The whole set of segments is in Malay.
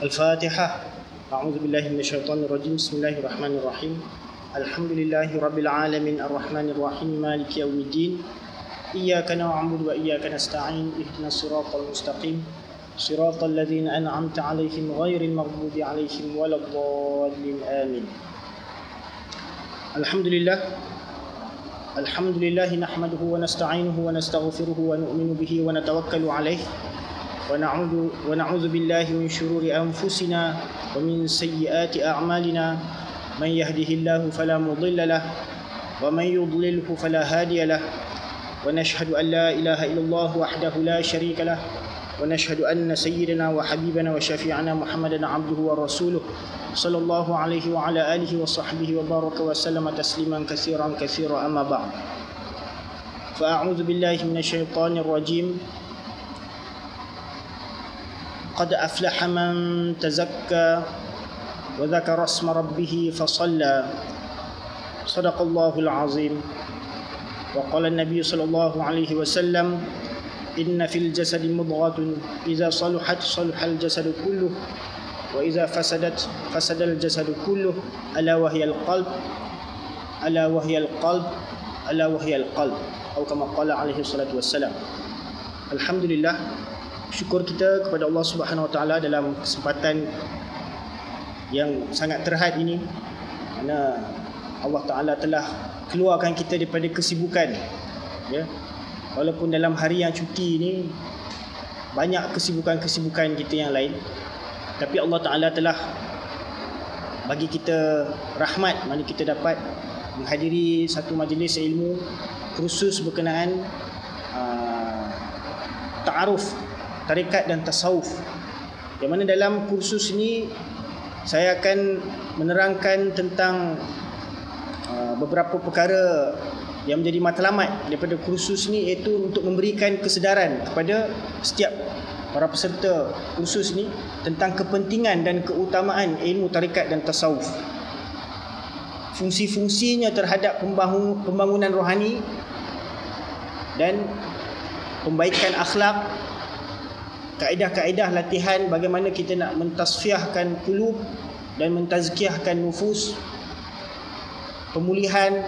الفاتحة. أعوذ بالله من الشيطان الرجيم. بسم الله الرحمن الرحيم. الحمد لله رب العالمين. الرحمن الرحيم. مالك يوم الدين. إياك نعبد وإياك نستعين. اهدنا الصراط المستقيم. صراط الذين أنعمت عليهم غير المغضوب عليهم ولا الضالين. آمين. الحمد لله الحمد لله نحمده ونستعينه ونستغفره ونؤمن به ونتوكل عليه. ونعوذ ونعوذ بالله من شرور أنفسنا ومن سيئات أعمالنا. من يهده الله فلا مضل له ومن يضلله فلا هادي له. ونشهد أن لا إله إلا الله وحده لا شريك له. ونشهد أن سيدنا وحبيبنا وشفيعنا محمدا عبده ورسوله صلى الله عليه وعلى آله وصحبه وبارك وسلم تسليما كثيرا كثيرا. أما بعد فأعوذ بالله من الشيطان الرجيم. قد أفلح من تزكى وذكر اسم ربه فصلى. صدق الله العظيم. وقال النبي صلى الله عليه وسلم إن في الجسد مضغة إذا صلحت صلح الجسد كله وإذا فسدت فسد الجسد كله ألا وهي القلب؟ ألا وهي القلب؟ ألا وهي القلب؟ atau kama qala alaihi salatu wassalam alhamdulillah syukur kita kepada Allah Subhanahu Wa Taala dalam kesempatan yang sangat terhad ini. Mana Allah Taala telah keluarkan kita daripada kesibukan ya. Walaupun dalam hari yang cuti ini banyak kesibukan-kesibukan kita yang lain tapi Allah Taala telah bagi kita rahmat mana kita dapat menghadiri satu majlis ilmu kursus berkenaan uh, ta'aruf tarikat dan tasawuf. Yang mana dalam kursus ini saya akan menerangkan tentang uh, beberapa perkara yang menjadi matlamat daripada kursus ini iaitu untuk memberikan kesedaran kepada setiap para peserta kursus ini tentang kepentingan dan keutamaan ilmu tarikat dan tasawuf. Fungsi-fungsinya terhadap pembangun, pembangunan rohani dan pembaikan akhlak kaedah-kaedah latihan bagaimana kita nak mentasfiahkan kulub dan mentazkiahkan nufus pemulihan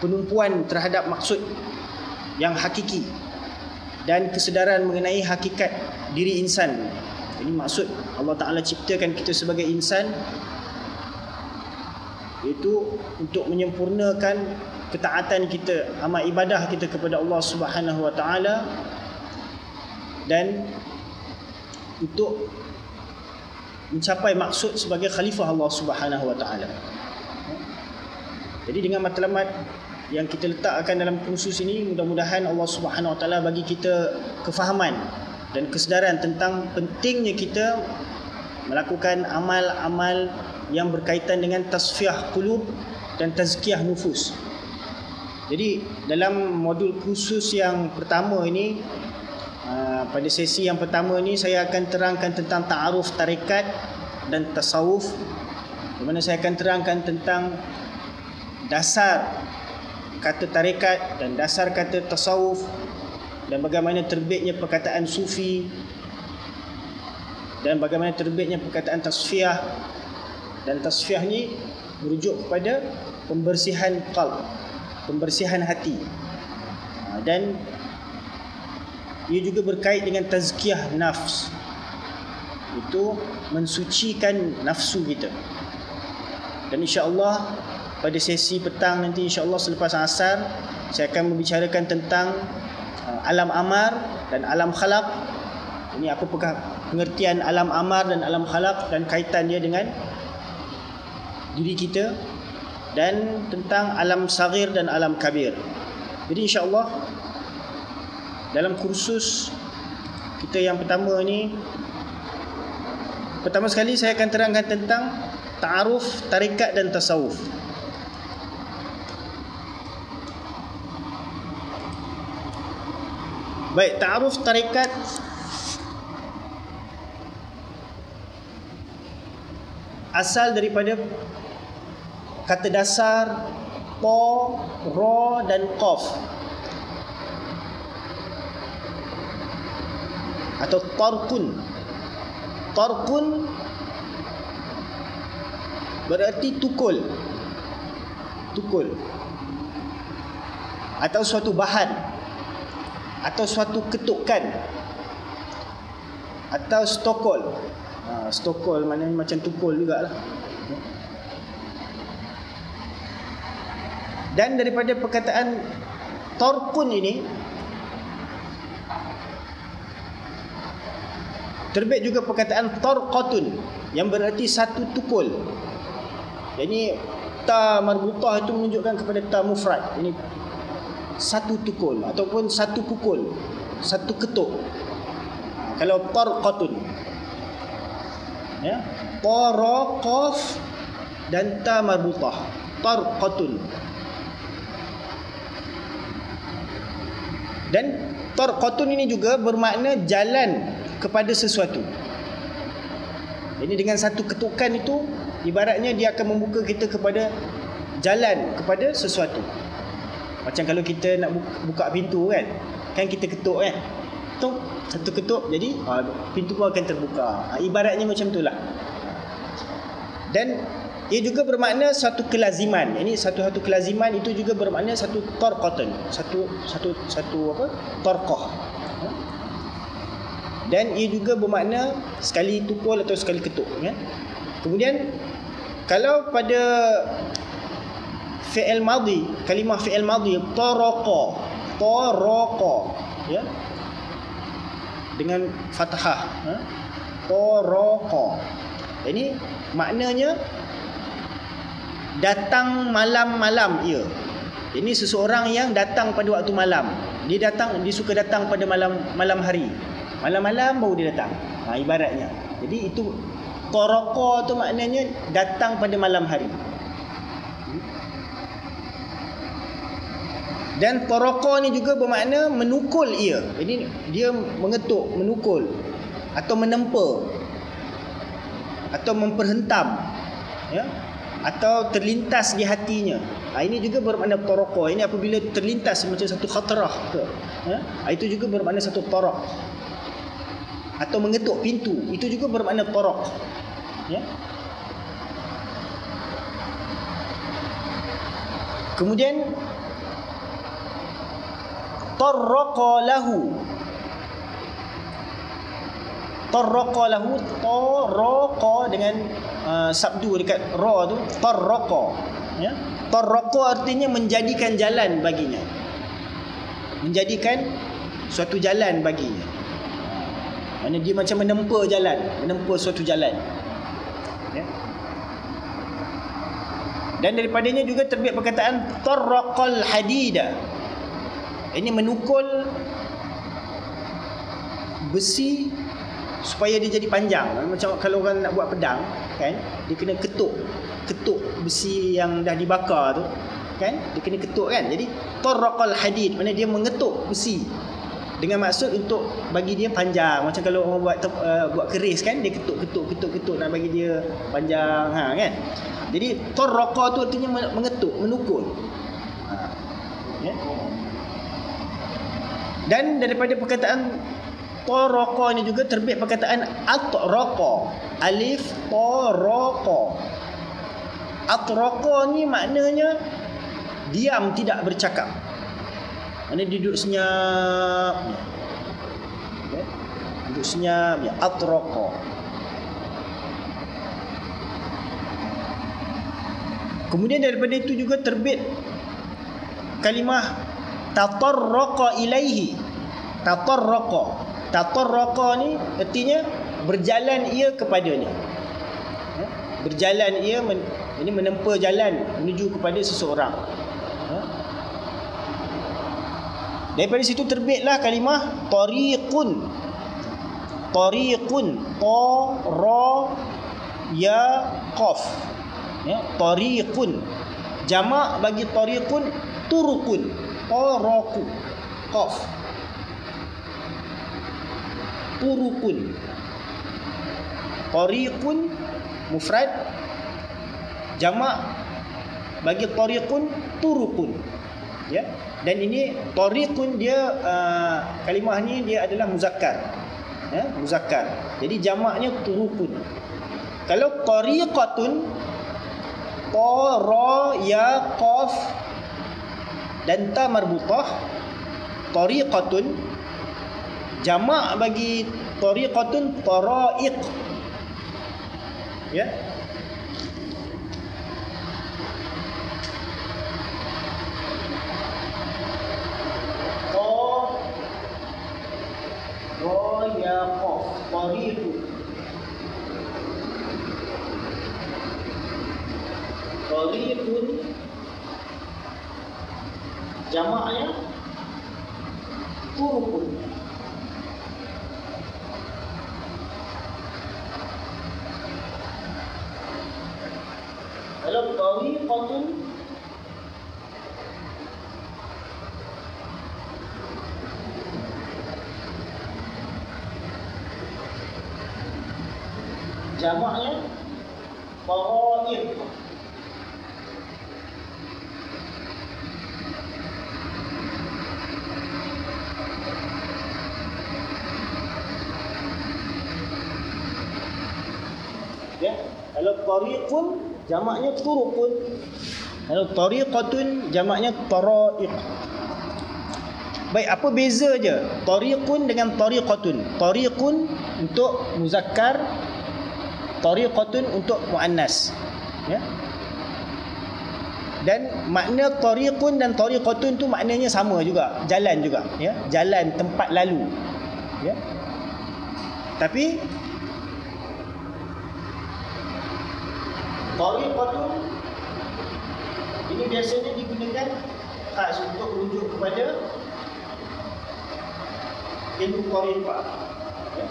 penumpuan terhadap maksud yang hakiki dan kesedaran mengenai hakikat diri insan. Ini maksud Allah Ta'ala ciptakan kita sebagai insan iaitu untuk menyempurnakan ketaatan kita amal ibadah kita kepada Allah Subhanahu Wa Taala dan untuk mencapai maksud sebagai khalifah Allah Subhanahu Wa Taala. Jadi dengan matlamat yang kita letakkan dalam kursus ini mudah-mudahan Allah Subhanahu Wa Taala bagi kita kefahaman dan kesedaran tentang pentingnya kita melakukan amal-amal yang berkaitan dengan tasfiah qulub dan tazkiyah nufus. Jadi dalam modul khusus yang pertama ini pada sesi yang pertama ini saya akan terangkan tentang ta'aruf tarikat dan tasawuf. Di mana saya akan terangkan tentang dasar kata tarikat dan dasar kata tasawuf dan bagaimana terbitnya perkataan sufi dan bagaimana terbitnya perkataan tasfiah. Dan tasfiah ni merujuk kepada pembersihan qalb pembersihan hati. Dan ia juga berkait dengan tazkiyah nafs. Itu mensucikan nafsu kita. Dan insya-Allah pada sesi petang nanti insya-Allah selepas asar saya akan membicarakan tentang alam amar dan alam khalaq. Ini apa pengertian alam amar dan alam khalaq dan kaitan dia dengan diri kita dan tentang alam sagir dan alam kabir. Jadi insya-Allah dalam kursus kita yang pertama ni pertama sekali saya akan terangkan tentang ta'aruf tarikat dan tasawuf. Baik, ta'aruf tarikat asal daripada kata dasar po, ro dan qaf atau tarkun Tarqun berarti tukul. Tukul. Atau suatu bahan. Atau suatu ketukan. Atau stokol. Ha, stokol maknanya macam tukul jugalah. Dan daripada perkataan Torkun ini Terbit juga perkataan Torqatun Yang berarti satu tukul. Jadi Ta marbutah itu menunjukkan kepada Ta mufrad. Ini Satu tukul Ataupun satu pukul Satu ketuk. Kalau Torqatun Ya Toraqaf Dan Ta marbutah. Torqatun Dan tarqatun ini juga bermakna jalan kepada sesuatu. Jadi dengan satu ketukan itu ibaratnya dia akan membuka kita kepada jalan kepada sesuatu. Macam kalau kita nak buka pintu kan, kan kita ketuk kan. Tok satu ketuk jadi ha, pintu pun akan terbuka. Ha, ibaratnya macam itulah. Dan ia juga bermakna satu kelaziman. Ini satu-satu kelaziman itu juga bermakna satu tarqatan, satu satu satu apa? Tarqah. Dan ia juga bermakna sekali tukul atau sekali ketuk ya. Kemudian kalau pada fi'il madhi, kalimah fi'il madhi taraqa, taraqa ya. Dengan fathah, ha? Taraqa. Ini maknanya datang malam-malam ia. Ini seseorang yang datang pada waktu malam. Dia datang dia suka datang pada malam malam hari. Malam-malam baru dia datang. Ha, ibaratnya. Jadi itu Toroko tu maknanya datang pada malam hari. Dan toroko ni juga bermakna menukul ia. Jadi dia mengetuk, menukul atau menempa atau memperhentam. Ya atau terlintas di hatinya. Ha, ini juga bermakna toroko. Ini apabila terlintas macam satu khatrah ke. Ya? Ha, itu juga bermakna satu torok. Atau mengetuk pintu. Itu juga bermakna torok. Ya? Kemudian Tarraqa lahu Tarraqa lahu Tarraqa dengan uh, sabdu dekat ra tu tarraqa ya tarraqa artinya menjadikan jalan baginya menjadikan suatu jalan baginya mana dia macam menempa jalan menempa suatu jalan. Ya. Dan daripadanya juga terbit perkataan tarraqal hadida. Ini menukul besi supaya dia jadi panjang. Macam kalau orang nak buat pedang kan dia kena ketuk ketuk besi yang dah dibakar tu kan dia kena ketuk kan. Jadi tarraqal hadid mana dia mengetuk besi dengan maksud untuk bagi dia panjang macam kalau orang buat uh, buat keris kan dia ketuk ketuk ketuk ketuk nak bagi dia panjang ha kan jadi tarraqa tu artinya mengetuk menukul ha. ya? dan daripada perkataan Taraqa ini juga terbit perkataan atraqa. Alif taraqa. Atraqa ni maknanya diam tidak bercakap. Mana duduk senyap. Okay. Duduk senyap ya atraqa. Kemudian daripada itu juga terbit kalimah tatarraqa ilaihi. Tatarraqa tatarraqa ni artinya berjalan ia kepadanya ya? berjalan ia men, ini menempa jalan menuju kepada seseorang ya? Daripada situ terbitlah kalimah tariqun. Tariqun. Ta ra ya qaf. Ya tariqun. Jamak bagi tariqun turukun taraku. Qaf. Turukun tariqun mufrad. Jamak bagi tariqun turukun ya dan ini tariqun dia uh, kalimah ni dia adalah muzakkar. Ya muzakkar. Jadi jamaknya turukun. Kalau tariqatun ta ra ya qaf dan ta marbutah tariqatun jamak bagi tariqatun taraiq. Ya tariqu tariqun jamaknya turukun kalau tariqatun jamaknya faraid ya kalau tariqun jamaknya turukun kalau tariqatun jamaknya taraiq Baik, apa beza je? Tariqun dengan tariqatun. Tariqun untuk muzakkar, tariqatun untuk muannas. Ya. Dan makna tariqun dan tariqatun tu maknanya sama juga jalan juga ya. Jalan tempat lalu ya. Tapi tariqatun ini biasanya digunakan khas untuk merujuk kepada ilmu tariqah ya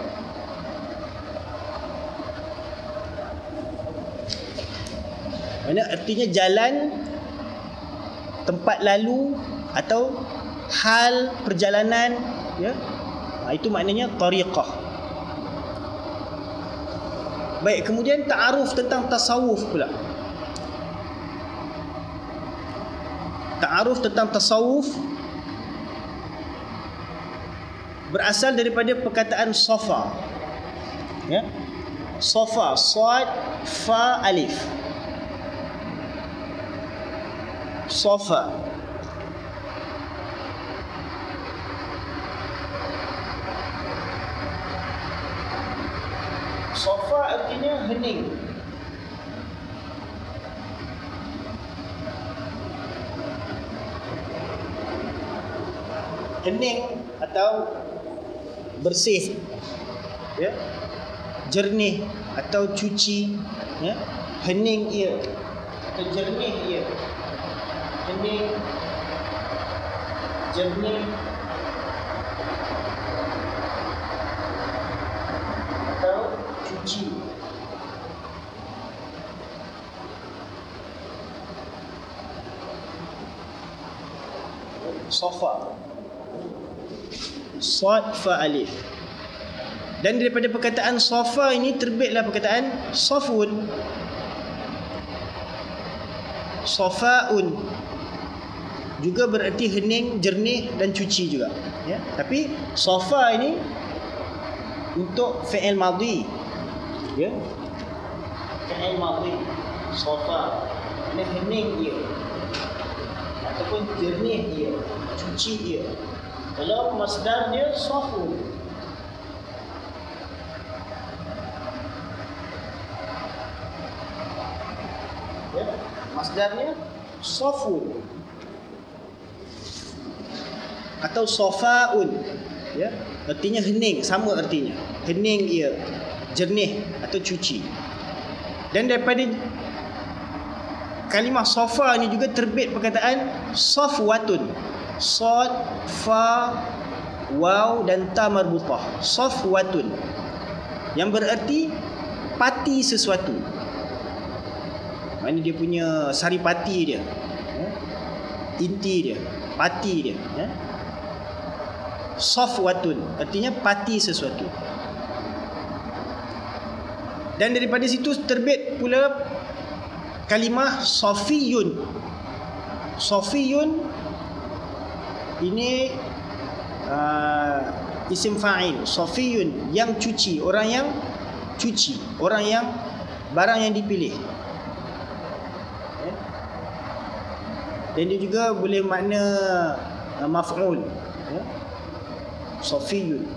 Mana artinya jalan tempat lalu atau hal perjalanan ya. Ha, itu maknanya tariqah. Baik, kemudian ta'aruf tentang tasawuf pula. Ta'aruf tentang tasawuf berasal daripada perkataan sofa. Ya. Sofa, sad, fa, alif. Sofa. Sofa artinya hening. Hening atau bersih ya. Jernih atau cuci ya. Hening ia atau jernih ia hening jernih atau cuci. Sofa. Sad fa alif. Dan daripada perkataan sofa ini terbitlah perkataan sofun. Sofaun juga bererti hening, jernih dan cuci juga. Ya. Tapi sofa ini untuk fi'il madhi. Ya. Fi'il madhi. Sofa. Ini hening dia. Ataupun jernih dia. Cuci dia. Kalau masdar dia sofu. Ya. Masdarnya sofu atau sofaun ya. Artinya hening sama artinya. Hening ia jernih atau cuci. Dan daripada kalimah sofa ni juga terbit perkataan safwatun sad fa waw dan ta marbutah. Safwatun yang bererti pati sesuatu. Mana dia punya saripati dia ya? inti dia pati dia ya safwatun. Artinya pati sesuatu. Dan daripada situ terbit pula kalimah safiyun. Safiyun ini uh, isim fa'il. Safiyun yang cuci. Orang yang cuci. Orang yang barang yang dipilih. Ya. dan dia juga boleh makna uh, maf'ul. Ya. Safiyun.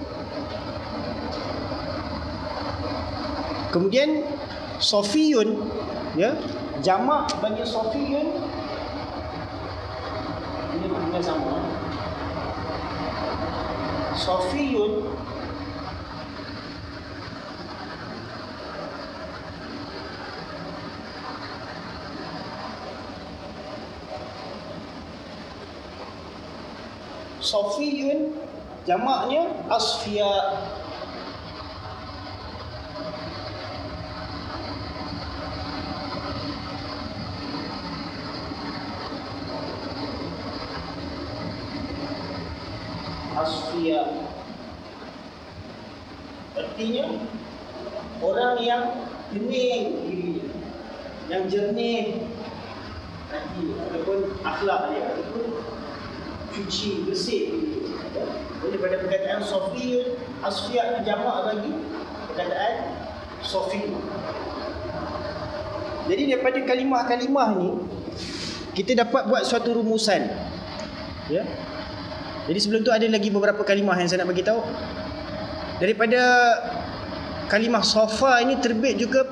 Kemudian safiyun ya jamak bagi safiyun. Ini makna sama. Safiyun. Sofiyun jamaknya asfiya artinya orang yang jernih dirinya yang jernih hati ataupun akhlak dia ataupun cuci bersih jadi pada perkataan sofiyun asfiya jamak lagi perkataan sofi jadi daripada kalimah-kalimah ni kita dapat buat suatu rumusan. Ya. Jadi sebelum tu ada lagi beberapa kalimah yang saya nak bagi tahu. Daripada kalimah sofa ini terbit juga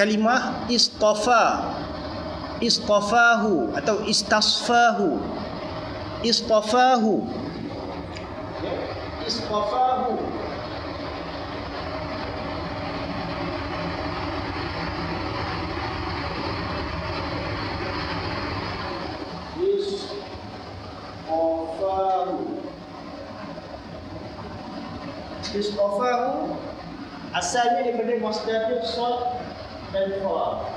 kalimah istafa. Istafahu atau istasfahu. Istafahu. Istafahu istafahu istafahu asalnya daripada masdar sad dan fa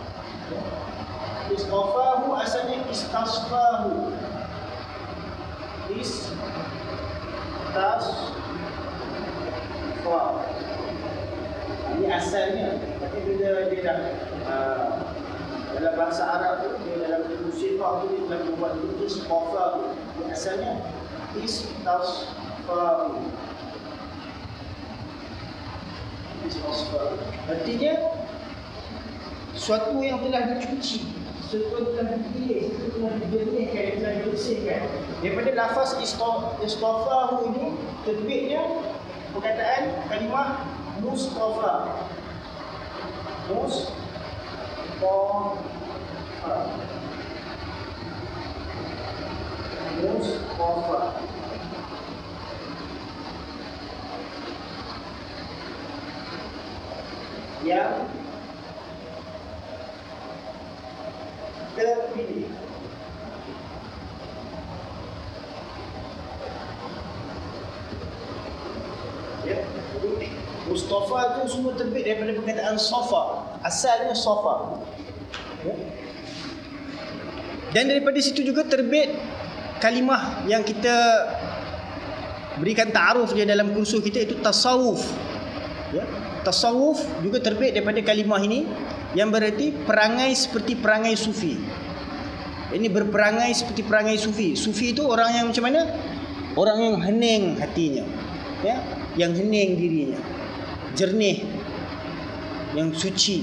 istafahu asalnya istasfahu is tas fa ini asalnya tapi bila dia dah uh, dalam bahasa Arab tu dia dalam musifah tu dia telah membuat itu tu asalnya is tas fa Artinya suatu yang telah dicuci, sesuatu telah dipilih, sesuatu telah dijernihkan, yang telah dibersihkan. Daripada lafaz istafahu ini terbitnya perkataan kalimah mustafa. Mustafa. Mustafa. yang terpilih. Ya, jadi Mustafa itu semua terbit daripada perkataan sofa. Asalnya sofa. Ya. Dan daripada situ juga terbit kalimah yang kita berikan ta'aruf dia dalam kursus kita itu tasawuf. Ya. Tasawuf juga terbit daripada kalimah ini yang berarti perangai seperti perangai sufi. Ini berperangai seperti perangai sufi. Sufi itu orang yang macam mana? Orang yang hening hatinya. Ya, yang hening dirinya. Jernih. Yang suci.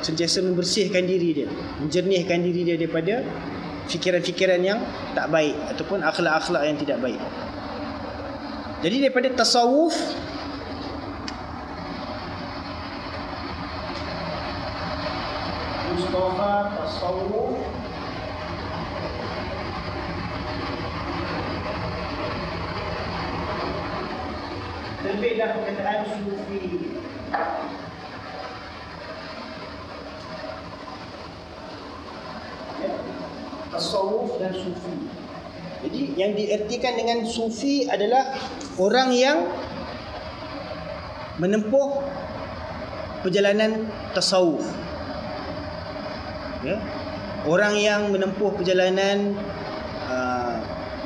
Sentiasa membersihkan diri dia, menjernihkan diri dia daripada fikiran-fikiran yang tak baik ataupun akhlak-akhlak yang tidak baik. Jadi daripada tasawuf Mustafa tasawuf Terbitlah perkataan sufi Tasawuf dan sufi Jadi yang diertikan dengan sufi adalah Orang yang Menempuh Perjalanan tasawuf ya. Orang yang menempuh perjalanan uh,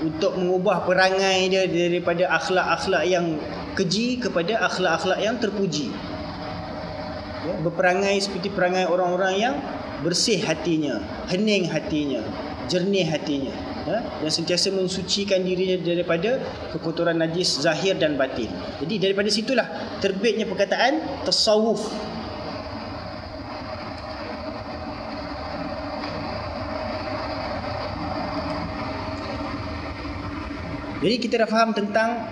Untuk mengubah perangai dia Daripada akhlak-akhlak yang keji Kepada akhlak-akhlak yang terpuji ya. Berperangai seperti perangai orang-orang yang Bersih hatinya Hening hatinya Jernih hatinya ya, yang sentiasa mensucikan dirinya daripada kekotoran najis zahir dan batin. Jadi daripada situlah terbitnya perkataan tasawuf. Jadi kita dah faham tentang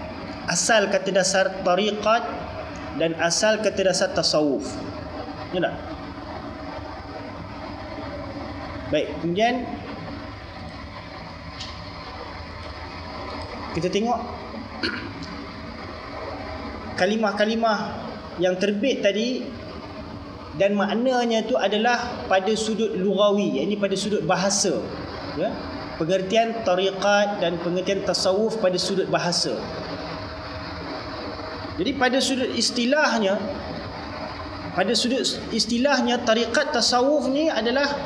asal kata dasar tariqat dan asal kata dasar tasawuf. Ya tak? Baik, kemudian kita tengok kalimah-kalimah yang terbit tadi dan maknanya tu adalah pada sudut lugawi, ini pada sudut bahasa. Ya? Pengertian tariqat dan pengertian tasawuf pada sudut bahasa. Jadi pada sudut istilahnya pada sudut istilahnya tariqat tasawuf ni adalah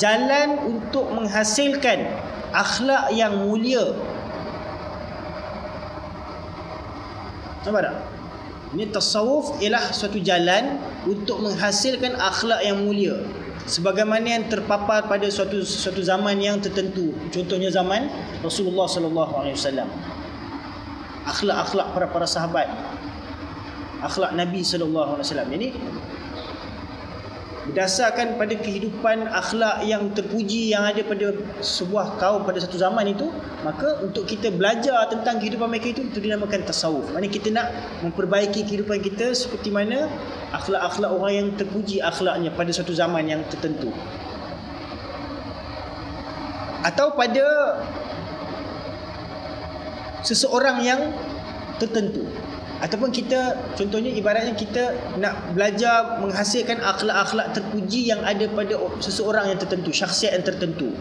jalan untuk menghasilkan akhlak yang mulia. Nampak tak? Ini tasawuf ialah suatu jalan untuk menghasilkan akhlak yang mulia. Sebagaimana yang terpapar pada suatu suatu zaman yang tertentu. Contohnya zaman Rasulullah sallallahu alaihi wasallam. Akhlak-akhlak para para sahabat. Akhlak Nabi sallallahu alaihi wasallam. Ini berdasarkan pada kehidupan akhlak yang terpuji yang ada pada sebuah kaum pada satu zaman itu maka untuk kita belajar tentang kehidupan mereka itu itu dinamakan tasawuf. Maknanya kita nak memperbaiki kehidupan kita seperti mana akhlak-akhlak orang yang terpuji akhlaknya pada satu zaman yang tertentu. Atau pada seseorang yang tertentu ataupun kita contohnya ibaratnya kita nak belajar menghasilkan akhlak-akhlak terpuji yang ada pada seseorang yang tertentu syakhsiat yang tertentu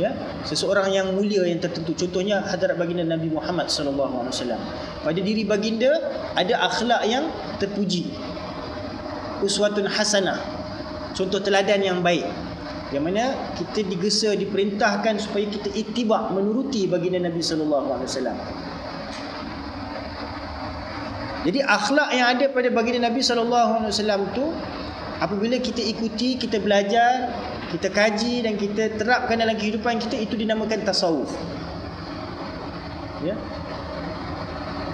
ya? Seseorang yang mulia yang tertentu. Contohnya hadirat baginda Nabi Muhammad sallallahu alaihi wasallam. Pada diri baginda ada akhlak yang terpuji. Uswatun hasanah. Contoh teladan yang baik. Yang mana kita digesa diperintahkan supaya kita ittiba menuruti baginda Nabi sallallahu alaihi wasallam jadi akhlak yang ada pada baginda Nabi sallallahu alaihi wasallam tu apabila kita ikuti, kita belajar, kita kaji dan kita terapkan dalam kehidupan kita itu dinamakan tasawuf. Ya.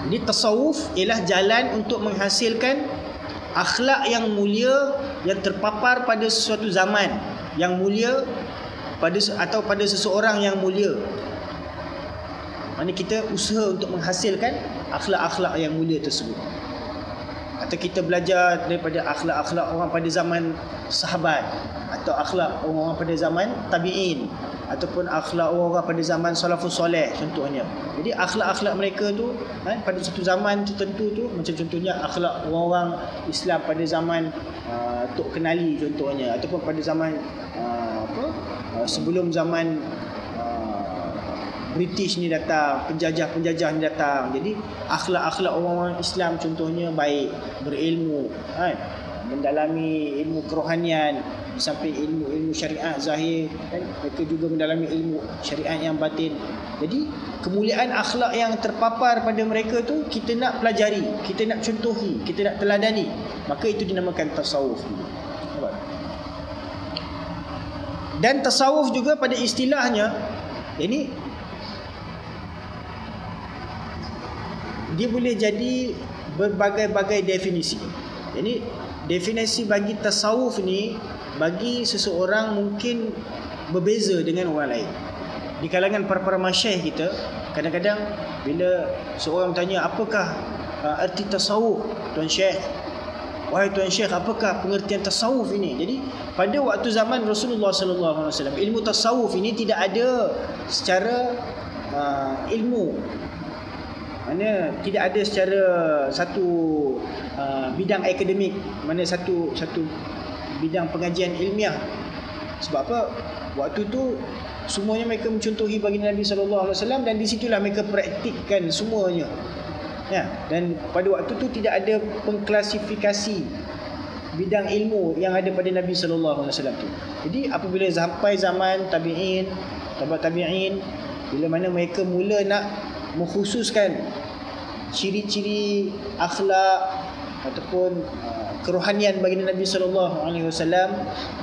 Jadi tasawuf ialah jalan untuk menghasilkan akhlak yang mulia yang terpapar pada suatu zaman yang mulia pada atau pada seseorang yang mulia. Mana kita usaha untuk menghasilkan akhlak-akhlak yang mulia tersebut. Atau kita belajar daripada akhlak-akhlak orang pada zaman sahabat atau akhlak orang-orang pada zaman tabi'in ataupun akhlak orang-orang pada zaman salafus soleh contohnya. Jadi akhlak-akhlak mereka tu kan, pada satu zaman tertentu tu macam contohnya akhlak orang-orang Islam pada zaman uh, Tok Kenali contohnya ataupun pada zaman uh, apa uh, sebelum zaman British ni datang, penjajah-penjajah ni datang. Jadi akhlak-akhlak orang-orang Islam contohnya baik, berilmu, kan? mendalami ilmu kerohanian sampai ilmu-ilmu syariat zahir kan? Mereka juga mendalami ilmu syariat yang batin. Jadi kemuliaan akhlak yang terpapar pada mereka tu kita nak pelajari kita nak contohi kita nak teladani. Maka itu dinamakan tasawuf. Dan tasawuf juga pada istilahnya ini dia boleh jadi berbagai-bagai definisi. Jadi definisi bagi tasawuf ni bagi seseorang mungkin berbeza dengan orang lain. Di kalangan para-para masyayikh kita, kadang-kadang bila seorang tanya apakah uh, arti tasawuf tuan syekh? Wahai tuan syekh, apakah pengertian tasawuf ini? Jadi pada waktu zaman Rasulullah sallallahu alaihi wasallam, ilmu tasawuf ini tidak ada secara uh, ilmu mana tidak ada secara satu uh, bidang akademik. Mana satu satu bidang pengajian ilmiah. Sebab apa? Waktu tu semuanya mereka mencontohi bagi Nabi sallallahu alaihi wasallam dan di situlah mereka praktikkan semuanya. Ya dan pada waktu tu tidak ada pengklasifikasi bidang ilmu yang ada pada Nabi sallallahu alaihi wasallam tu. Jadi apabila sampai zaman tabi'in tabi'in bila mana mereka mula nak mengkhususkan ciri-ciri akhlak ataupun uh, kerohanian bagi Nabi sallallahu alaihi wasallam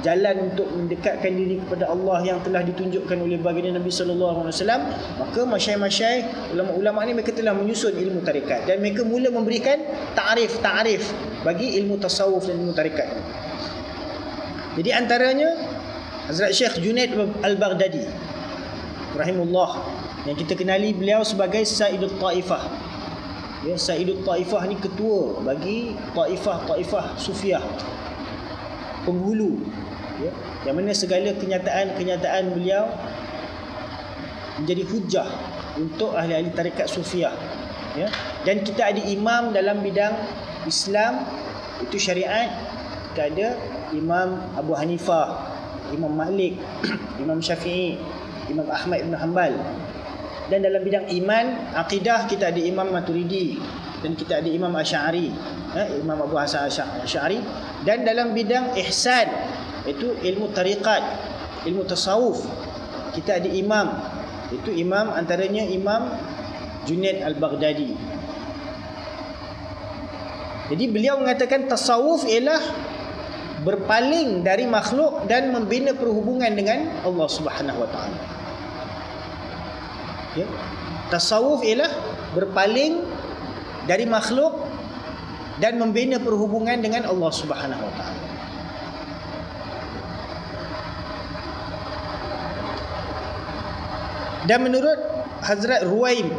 jalan untuk mendekatkan diri kepada Allah yang telah ditunjukkan oleh baginda Nabi sallallahu alaihi wasallam maka masyayikh-masyayikh ulama-ulama ni mereka telah menyusun ilmu tarikat dan mereka mula memberikan ta'rif-ta'rif bagi ilmu tasawuf dan ilmu tarikat. Jadi antaranya Hazrat Syekh Junaid Al-Baghdadi rahimullah yang kita kenali beliau sebagai Saidul Taifah. Ya Saidul Taifah ni ketua bagi taifah-taifah sufiah. Penghulu. Ya yang mana segala kenyataan-kenyataan beliau menjadi hujah untuk ahli-ahli tarekat sufiah. Ya dan kita ada imam dalam bidang Islam itu syariat kita ada Imam Abu Hanifah Imam Malik Imam Syafi'i Imam Ahmad Ibn Hanbal dan dalam bidang iman akidah kita ada Imam Maturidi dan kita ada Imam Asy'ari. Eh, Imam Abu Hasan Asy'ari. Dan dalam bidang ihsan itu ilmu tariqat ilmu tasawuf kita ada imam. Itu imam antaranya Imam Junaid Al-Baghdadi. Jadi beliau mengatakan tasawuf ialah berpaling dari makhluk dan membina perhubungan dengan Allah Subhanahu Wa Taala ya. Tasawuf ialah berpaling dari makhluk dan membina perhubungan dengan Allah Subhanahu Wa Taala. Dan menurut Hazrat Ruwaim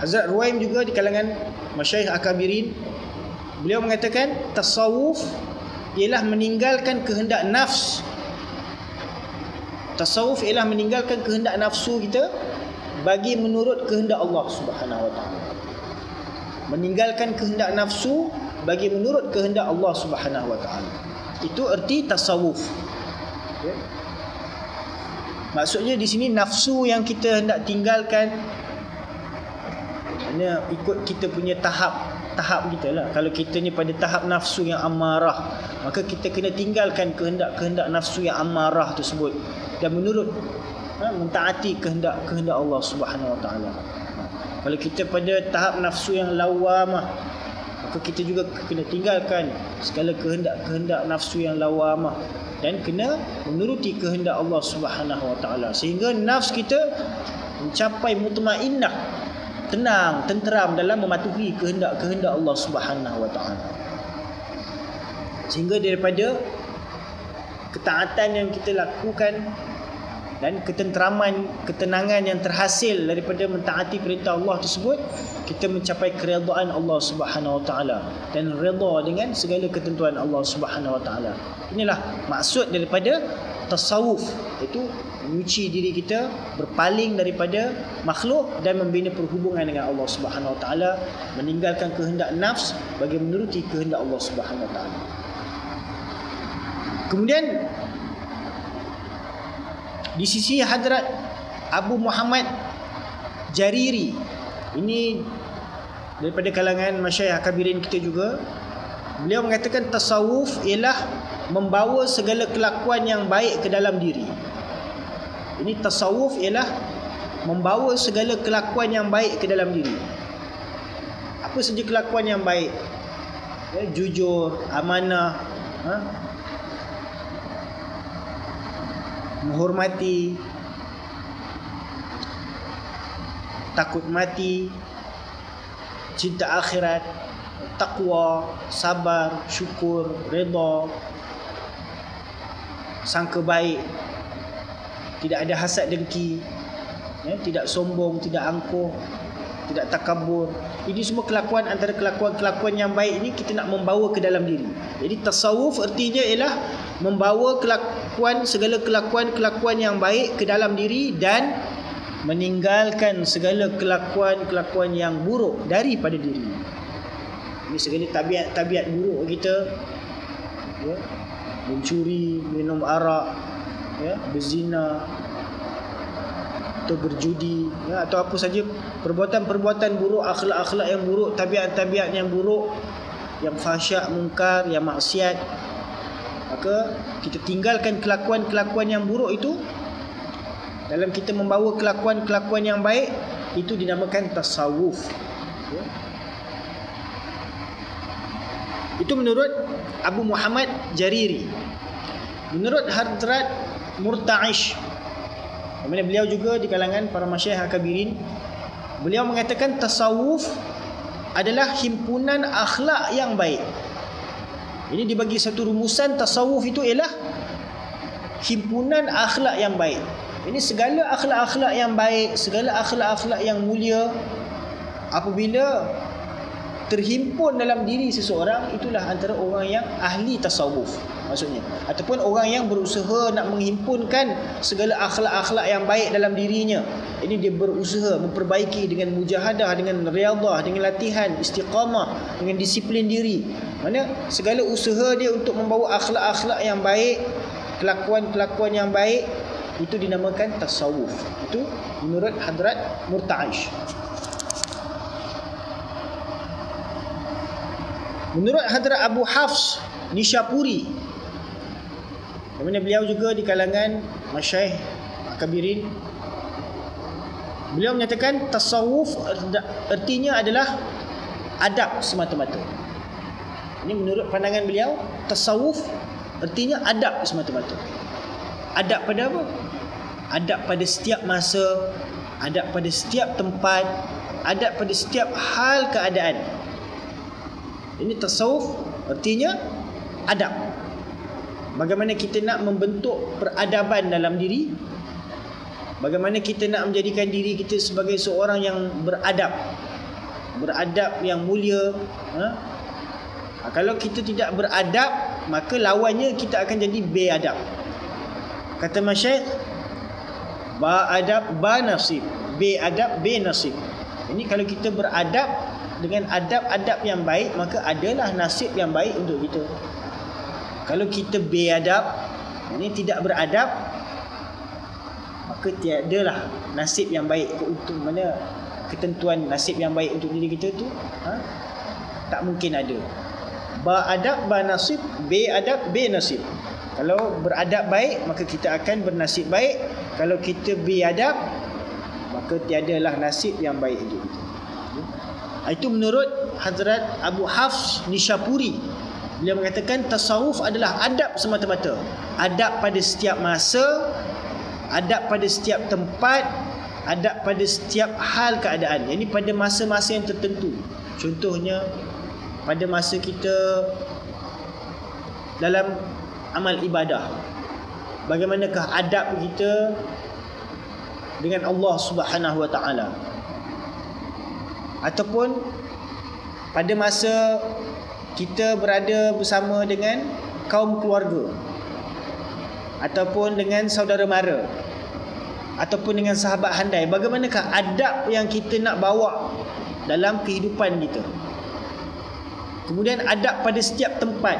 Hazrat Ruwaim juga di kalangan Masyayikh Akabirin Beliau mengatakan Tasawuf Ialah meninggalkan kehendak nafs Tasawuf ialah meninggalkan kehendak nafsu kita bagi menurut kehendak Allah Subhanahu wa taala. Meninggalkan kehendak nafsu bagi menurut kehendak Allah Subhanahu wa taala. Itu erti tasawuf. Okay. Maksudnya di sini nafsu yang kita hendak tinggalkan mana ikut kita punya tahap tahap kita lah. Kalau kita ni pada tahap nafsu yang amarah, maka kita kena tinggalkan kehendak-kehendak nafsu yang amarah tersebut dan menurut ha, mentaati kehendak kehendak Allah Subhanahu Wa Taala. Kalau kita pada tahap nafsu yang lawamah, maka kita juga kena tinggalkan segala kehendak-kehendak nafsu yang lawamah dan kena menuruti kehendak Allah Subhanahu Wa Taala sehingga nafs kita mencapai mutmainnah tenang tenteram dalam mematuhi kehendak-kehendak Allah Subhanahu Wa Taala sehingga daripada ketaatan yang kita lakukan dan ketenteraman, ketenangan yang terhasil daripada mentaati perintah Allah tersebut kita mencapai keredaan Allah Subhanahu Wa Taala dan redha dengan segala ketentuan Allah Subhanahu Wa Taala. Inilah maksud daripada tasawuf itu menyuci diri kita berpaling daripada makhluk dan membina perhubungan dengan Allah Subhanahu Wa Taala meninggalkan kehendak nafs bagi menuruti kehendak Allah Subhanahu Wa Taala. Kemudian di sisi hadrat Abu Muhammad Jariri. Ini daripada kalangan masyayikh kabirin kita juga. Beliau mengatakan tasawuf ialah membawa segala kelakuan yang baik ke dalam diri. Ini tasawuf ialah membawa segala kelakuan yang baik ke dalam diri. Apa saja kelakuan yang baik? Ya, jujur amanah ha? Menghormati takut mati cinta akhirat takwa sabar syukur redha sangka baik. Tidak ada hasad dengki ya, tidak sombong tidak angkuh tidak takabur. Ini semua kelakuan antara kelakuan-kelakuan yang baik ini kita nak membawa ke dalam diri. Jadi tasawuf artinya ialah membawa kelakuan segala kelakuan-kelakuan yang baik ke dalam diri dan meninggalkan segala kelakuan-kelakuan yang buruk daripada diri. Ini segala tabiat-tabiat buruk kita. Ya. Mencuri minum arak ya. Berzina atau berjudi ya, atau apa saja perbuatan-perbuatan buruk akhlak-akhlak yang buruk tabiat-tabiat yang buruk yang fahsyat mungkar yang maksiat maka kita tinggalkan kelakuan-kelakuan yang buruk itu dalam kita membawa kelakuan-kelakuan yang baik itu dinamakan tasawuf ya. Itu menurut Abu Muhammad Jariri. Menurut Hadrat Murta'ish mana beliau juga di kalangan para masyayikh akabirin beliau mengatakan tasawuf adalah himpunan akhlak yang baik. Ini dibagi satu rumusan tasawuf itu ialah himpunan akhlak yang baik. Ini segala akhlak-akhlak yang baik, segala akhlak-akhlak yang mulia apabila terhimpun dalam diri seseorang itulah antara orang yang ahli tasawuf maksudnya. Ataupun orang yang berusaha nak menghimpunkan segala akhlak-akhlak yang baik dalam dirinya. Ini dia berusaha memperbaiki dengan mujahadah dengan riyadhah dengan latihan istiqamah dengan disiplin diri. Mana segala usaha dia untuk membawa akhlak-akhlak yang baik kelakuan-kelakuan yang baik itu dinamakan tasawuf. Itu menurut hadrat murta'ish Menurut Hadrat Abu Hafs Nishapuri Kemudian beliau juga di kalangan Masyaih Akabirin Beliau menyatakan Tasawuf artinya adalah Adab semata-mata Ini menurut pandangan beliau Tasawuf artinya adab semata-mata Adab pada apa? Adab pada setiap masa Adab pada setiap tempat Adab pada setiap hal keadaan ini tasawuf artinya adab. Bagaimana kita nak membentuk peradaban dalam diri? Bagaimana kita nak menjadikan diri kita sebagai seorang yang beradab? Beradab yang mulia, ha? ha kalau kita tidak beradab, maka lawannya kita akan jadi beadab. Kata Masyayikh, ba adab ba nasib, beadab be nasib. Ini kalau kita beradab dengan adab-adab yang baik maka adalah nasib yang baik untuk kita kalau kita beradab ini tidak beradab maka tiadalah nasib yang baik untuk mana ketentuan nasib yang baik untuk diri kita tu ha? tak mungkin ada ba adab ba nasib be adab be nasib kalau beradab baik maka kita akan bernasib baik kalau kita be adab maka tiadalah nasib yang baik untuk kita itu menurut Hazrat Abu Hafs Nishapuri. Beliau mengatakan tasawuf adalah adab semata-mata. Adab pada setiap masa, adab pada setiap tempat, adab pada setiap hal keadaan. Ini pada masa-masa yang tertentu. Contohnya pada masa kita dalam amal ibadah. Bagaimanakah adab kita dengan Allah Subhanahu Wa Taala? ataupun pada masa kita berada bersama dengan kaum keluarga. Ataupun dengan saudara mara. Ataupun dengan sahabat handai. Bagaimanakah adab yang kita nak bawa dalam kehidupan kita? Kemudian adab pada setiap tempat.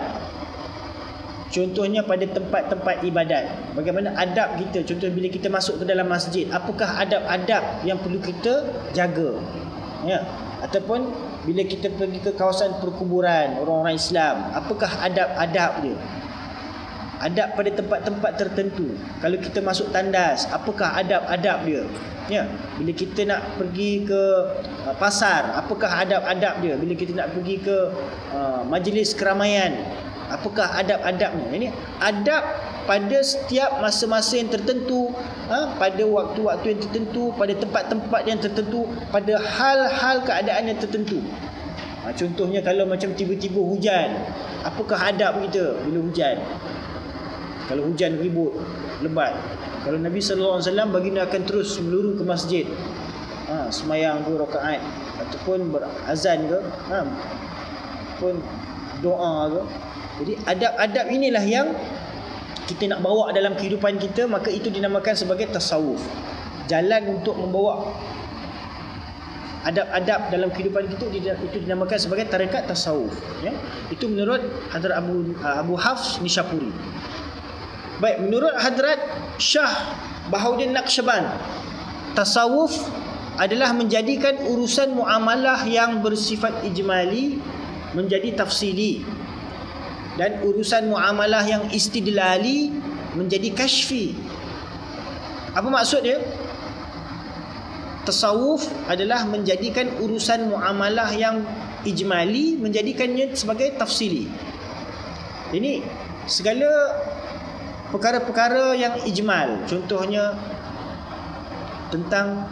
Contohnya pada tempat-tempat ibadat. Bagaimana adab kita? Contoh bila kita masuk ke dalam masjid apakah adab-adab yang perlu kita jaga? Ya. Ataupun bila kita pergi ke kawasan perkuburan orang-orang Islam apakah adab-adab dia? Adab pada tempat-tempat tertentu. Kalau kita masuk tandas apakah adab-adab dia? Ya bila kita nak pergi ke uh, pasar apakah adab-adab dia? Bila kita nak pergi ke uh, majlis keramaian apakah adab-adabnya? Ini adab pada setiap masa-masa yang tertentu ha, pada waktu-waktu yang tertentu pada tempat-tempat yang tertentu pada hal-hal keadaan yang tertentu. Ha, contohnya kalau macam tiba-tiba hujan apakah adab kita bila hujan? Kalau hujan ribut lebat. Kalau Nabi sallallahu alaihi wasallam baginda akan terus meluru ke masjid ha, semayang dua rakaat ataupun berazan ke ha, pun doa ke. Jadi adab-adab inilah yang kita nak bawa dalam kehidupan kita maka itu dinamakan sebagai tasawuf. Jalan untuk membawa adab-adab dalam kehidupan kita itu dinamakan sebagai tarekat tasawuf ya. Itu menurut Hadrat Abu Abu Hafs Nishapuri. Baik menurut Hadrat Shah Bahaudin Naqshband tasawuf adalah menjadikan urusan muamalah yang bersifat ijmali menjadi tafsili dan urusan muamalah yang istidlali menjadi kashfi. Apa maksud dia? Tasawuf adalah menjadikan urusan muamalah yang ijmali menjadikannya sebagai tafsili. Ini segala perkara-perkara yang ijmal, contohnya tentang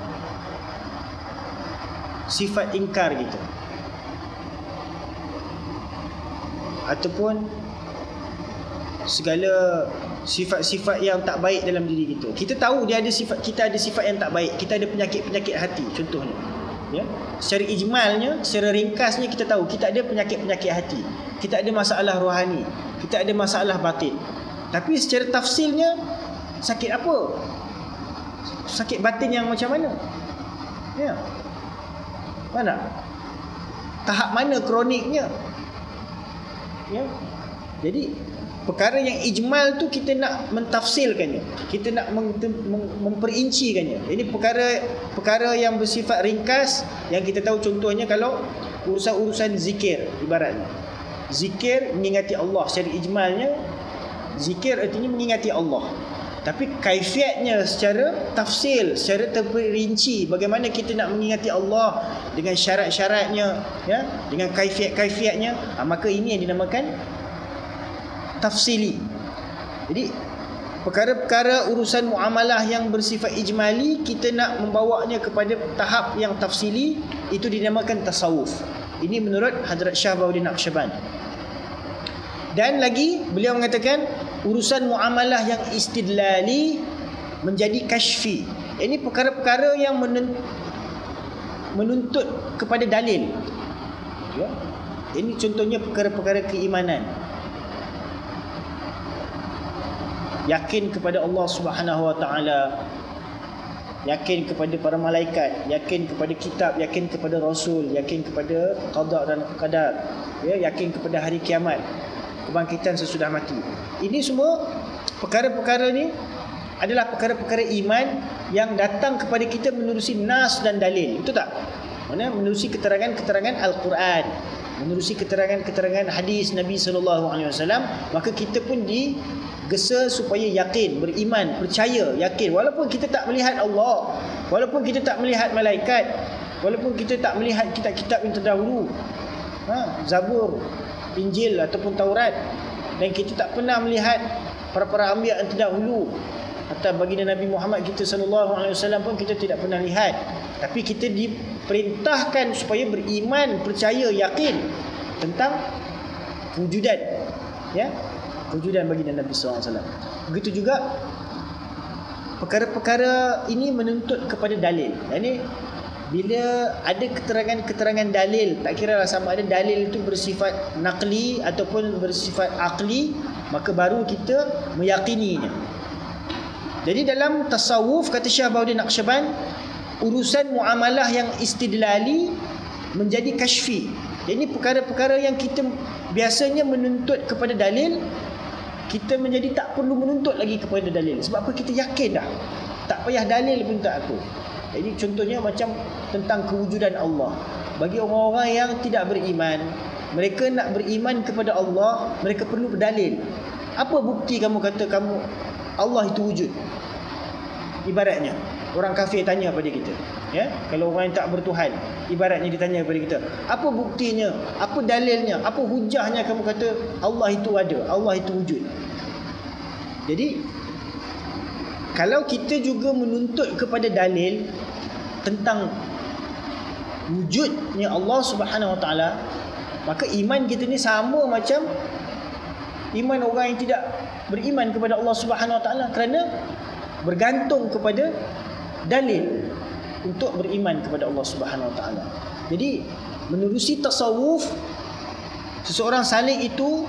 sifat ingkar gitu. Ataupun segala sifat-sifat yang tak baik dalam diri kita. Kita tahu dia ada sifat kita ada sifat yang tak baik. Kita ada penyakit-penyakit hati contohnya. Ya. Secara ijmalnya, secara ringkasnya kita tahu kita ada penyakit-penyakit hati. Kita ada masalah rohani, kita ada masalah batin. Tapi secara tafsilnya sakit apa? Sakit batin yang macam mana? Ya. Mana? Tahap mana kroniknya? Ya. Jadi perkara yang ijmal tu kita nak mentafsirkannya. Kita nak memperincikannya. Ini perkara perkara yang bersifat ringkas yang kita tahu contohnya kalau urusan-urusan zikir ibaratnya. Zikir mengingati Allah. Secara ijmalnya zikir artinya mengingati Allah tapi kaifiatnya secara tafsir secara terperinci bagaimana kita nak mengingati Allah dengan syarat-syaratnya ya dengan kaifiat-kaifiatnya ha, maka ini yang dinamakan tafsili. Jadi perkara-perkara urusan muamalah yang bersifat ijmali kita nak membawanya kepada tahap yang tafsili itu dinamakan tasawuf. Ini menurut Hadrat Shah Baudin Naqsyaband. Dan lagi beliau mengatakan urusan muamalah yang istidlali menjadi kashfi. Ini perkara-perkara yang menuntut kepada dalil. Ya. Ini contohnya perkara-perkara keimanan. yakin kepada Allah Subhanahu Wa Taala yakin kepada para malaikat yakin kepada kitab yakin kepada rasul yakin kepada qada dan qadar ya yakin kepada hari kiamat kebangkitan sesudah mati. Ini semua perkara-perkara ni adalah perkara-perkara iman yang datang kepada kita menerusi nas dan dalil. Itu tak? Mana? Menerusi keterangan-keterangan al-Quran. Menerusi keterangan-keterangan hadis Nabi sallallahu alaihi wasallam. Maka kita pun di gesa supaya yakin, beriman, percaya, yakin. Walaupun kita tak melihat Allah, walaupun kita tak melihat malaikat, walaupun kita tak melihat kitab-kitab yang terdahulu. Ha, Zabur, Injil ataupun Taurat dan kita tak pernah melihat para-para anbiya yang terdahulu atau baginda Nabi Muhammad kita sallallahu alaihi wasallam pun kita tidak pernah lihat. Tapi kita diperintahkan supaya beriman, percaya, yakin tentang kewujudan ya kewujudan bagi Nabi SAW. Begitu juga perkara-perkara ini menuntut kepada dalil. Ini bila ada keterangan-keterangan dalil, tak kira lah sama ada dalil itu bersifat nakli ataupun bersifat akli, maka baru kita meyakininya. Jadi dalam tasawuf kata Syekh Baudin Naqsyaband, urusan muamalah yang istidlali menjadi kashfi. Ini perkara-perkara yang kita biasanya menuntut kepada dalil kita menjadi tak perlu menuntut lagi kepada dalil sebab apa kita yakin dah tak payah dalil pun tak aku jadi contohnya macam tentang kewujudan Allah. Bagi orang-orang yang tidak beriman mereka nak beriman kepada Allah mereka perlu berdalil. Apa bukti kamu kata kamu Allah itu wujud? Ibaratnya orang kafir tanya pada kita ya? Kalau orang yang tak bertuhan ibaratnya ditanya kepada kita apa buktinya? Apa dalilnya? Apa hujahnya kamu kata Allah itu ada Allah itu wujud? Jadi kalau kita juga menuntut kepada dalil tentang wujudnya Allah Subhanahu Wa Taala maka iman kita ni sama macam iman orang yang tidak beriman kepada Allah Subhanahu Wa Taala kerana bergantung kepada dalil untuk beriman kepada Allah Subhanahu Wa Taala. Jadi menerusi tasawuf seseorang salih itu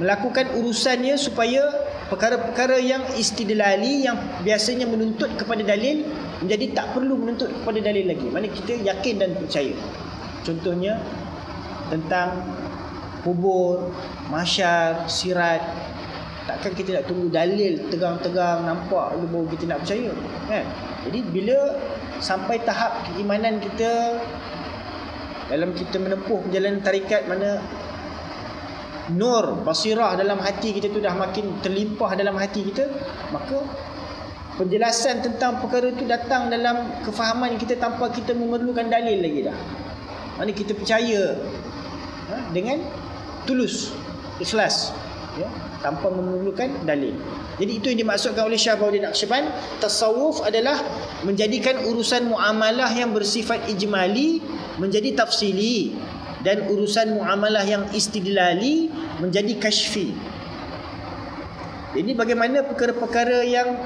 melakukan urusannya supaya perkara-perkara yang istidlali yang biasanya menuntut kepada dalil menjadi tak perlu menuntut kepada dalil lagi. Mana kita yakin dan percaya. Contohnya tentang kubur, masyar, sirat. Takkan kita nak tunggu dalil tegang-tegang nampak baru kita nak percaya. Kan? Jadi bila sampai tahap keimanan kita dalam kita menempuh perjalanan tarikat mana nur basirah dalam hati kita tu dah makin terlimpah dalam hati kita maka penjelasan tentang perkara itu datang dalam kefahaman kita tanpa kita memerlukan dalil lagi dah Mana kita percaya ha, dengan tulus, ikhlas. Ya, tanpa memerlukan dalil. Jadi itu yang dimaksudkan oleh Syah Baudin Naqsyaband, tasawuf adalah menjadikan urusan muamalah yang bersifat ijmali menjadi tafsili dan urusan muamalah yang istidlali menjadi kashfi. Ini bagaimana perkara-perkara yang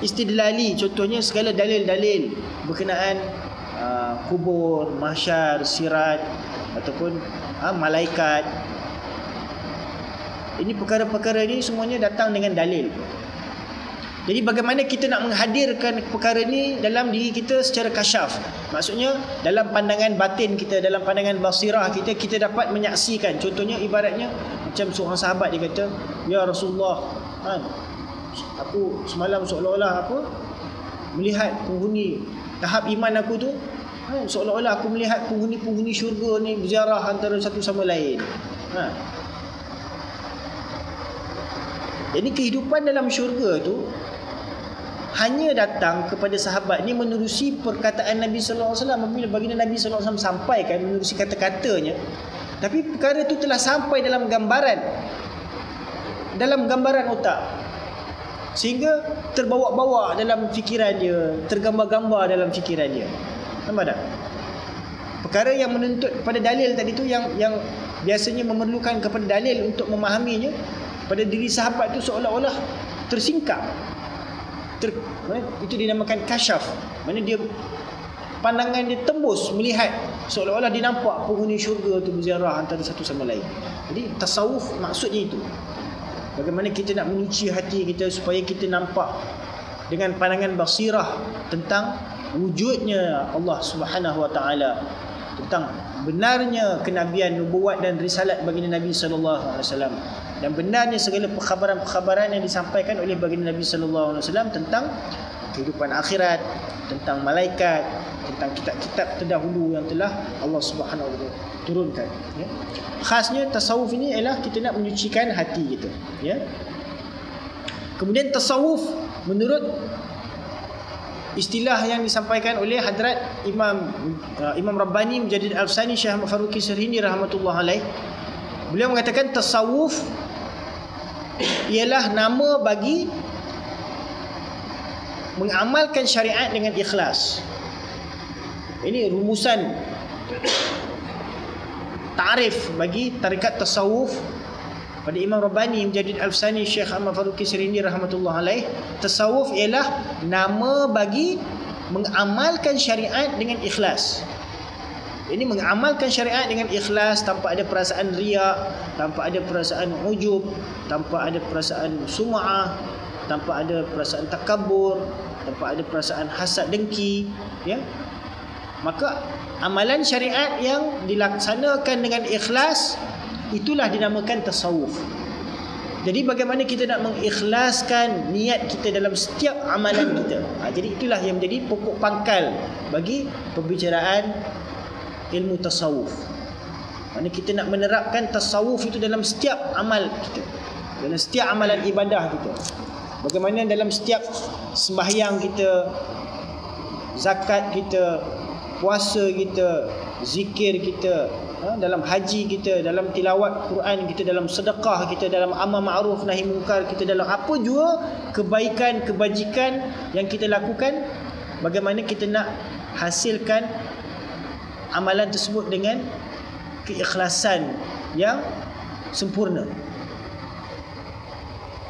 istidlali contohnya segala dalil-dalil berkenaan uh, kubur, mahsyar, sirat ataupun uh, malaikat ini perkara-perkara ini semuanya datang dengan dalil. Jadi bagaimana kita nak menghadirkan perkara ini dalam diri kita secara kasyaf. Maksudnya dalam pandangan batin kita, dalam pandangan basirah kita, kita dapat menyaksikan. Contohnya ibaratnya macam seorang sahabat dia kata, Ya Rasulullah, kan, aku semalam seolah-olah apa melihat penghuni tahap iman aku tu kan, seolah-olah aku melihat penghuni-penghuni syurga ni berziarah antara satu sama lain. Ha. Jadi kehidupan dalam syurga tu hanya datang kepada sahabat ni menerusi perkataan Nabi sallallahu alaihi wasallam. Apabila baginda Nabi sallallahu alaihi wasallam sampaikan menerusi kata-katanya tapi perkara itu telah sampai dalam gambaran dalam gambaran otak. Sehingga terbawa-bawa dalam fikiran dia tergambar-gambar dalam fikiran dia. Nampak tak? Perkara yang menuntut pada dalil tadi tu yang yang biasanya memerlukan kepada dalil untuk memahaminya pada diri sahabat tu seolah-olah tersingkap ter, mana, itu dinamakan kasyaf. Mana dia pandangan dia tembus melihat seolah-olah dia nampak penghuni syurga tu berziarah antara satu sama lain. Jadi tasawuf maksudnya itu. Bagaimana kita nak menyuci hati kita supaya kita nampak dengan pandangan basirah tentang wujudnya Allah Subhanahu wa taala tentang benarnya kenabian nubuat dan risalat baginda Nabi sallallahu alaihi wasallam dan benarnya segala perkhabaran-perkhabaran yang disampaikan oleh baginda Nabi sallallahu alaihi wasallam tentang kehidupan akhirat, tentang malaikat, tentang kitab-kitab terdahulu yang telah Allah Subhanahu wa turunkan, ya. Khasnya tasawuf ini ialah kita nak menyucikan hati kita, ya. Kemudian tasawuf menurut istilah yang disampaikan oleh hadrat Imam uh, Imam Rabbani Mujaddid Al-Sani Syekh Ahmad Faruqi Sirhini rahmatullah alaih beliau mengatakan tasawuf ialah nama bagi mengamalkan syariat dengan ikhlas. Ini rumusan tarif bagi tarikat tasawuf pada Imam Rabbani menjadi Al-Fsani Syekh Ahmad Faruqi Sirini rahmatullah alaih tasawuf ialah nama bagi mengamalkan syariat dengan ikhlas ini mengamalkan syariat dengan ikhlas tanpa ada perasaan riak, tanpa ada perasaan ujub, tanpa ada perasaan sum'ah, tanpa ada perasaan takabur, tanpa ada perasaan hasad dengki, ya. Maka amalan syariat yang dilaksanakan dengan ikhlas itulah dinamakan tasawuf. Jadi bagaimana kita nak mengikhlaskan niat kita dalam setiap amalan kita. Ha, jadi itulah yang menjadi pokok pangkal bagi pembicaraan ilmu tasawuf. Maksudnya kita nak menerapkan tasawuf itu dalam setiap amal kita. Dalam setiap amalan ibadah kita. Bagaimana dalam setiap sembahyang kita, zakat kita, puasa kita, zikir kita, dalam haji kita, dalam tilawat Quran kita, dalam sedekah kita, dalam amal ma'ruf nahi mungkar kita, dalam apa jua kebaikan, kebajikan yang kita lakukan, bagaimana kita nak hasilkan amalan tersebut dengan keikhlasan yang sempurna.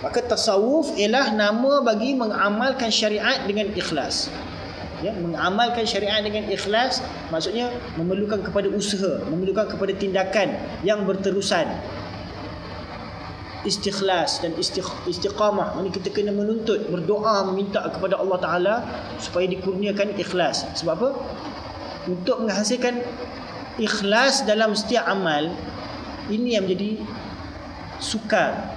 Maka tasawuf ialah nama bagi mengamalkan syariat dengan ikhlas. Ya, mengamalkan syariat dengan ikhlas maksudnya memerlukan kepada usaha, memerlukan kepada tindakan yang berterusan. Istikhlas dan istiqamah. Ini kita kena menuntut, berdoa, meminta kepada Allah Taala supaya dikurniakan ikhlas. Sebab apa? untuk menghasilkan ikhlas dalam setiap amal ini yang menjadi sukar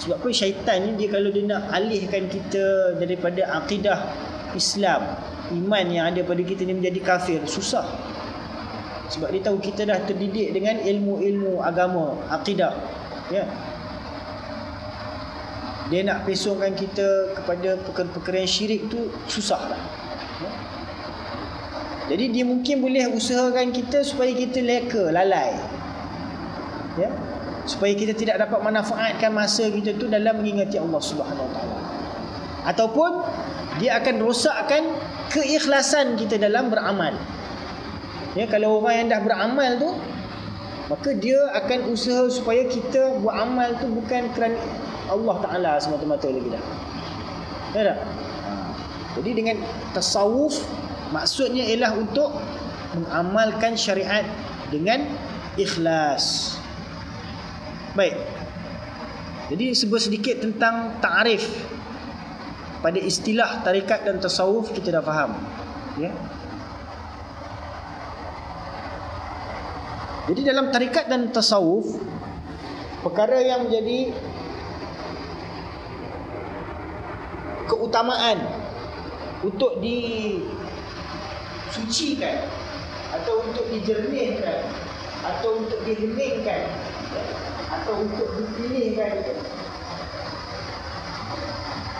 sebab apa syaitan ni dia kalau dia nak alihkan kita daripada akidah Islam iman yang ada pada kita ni menjadi kafir susah sebab dia tahu kita dah terdidik dengan ilmu-ilmu agama akidah ya dia nak pesongkan kita kepada perkara-perkara yang syirik tu susah lah Jadi dia mungkin boleh usahakan kita supaya kita leka, lalai. Ya. Supaya kita tidak dapat manfaatkan masa kita tu dalam mengingati Allah Subhanahu Taala. Ataupun dia akan rosakkan keikhlasan kita dalam beramal. Ya, kalau orang yang dah beramal tu maka dia akan usaha supaya kita buat amal tu bukan kerana Allah Taala semata-mata lagi dah. Ya tak? Ha. Jadi dengan tasawuf Maksudnya ialah untuk mengamalkan syariat dengan ikhlas. Baik. Jadi sebuah sedikit tentang ta'rif pada istilah tarikat dan tasawuf kita dah faham. Ya. Jadi dalam tarikat dan tasawuf perkara yang menjadi keutamaan untuk di sucikan atau untuk dijernihkan atau untuk diheningkan atau untuk dipilihkan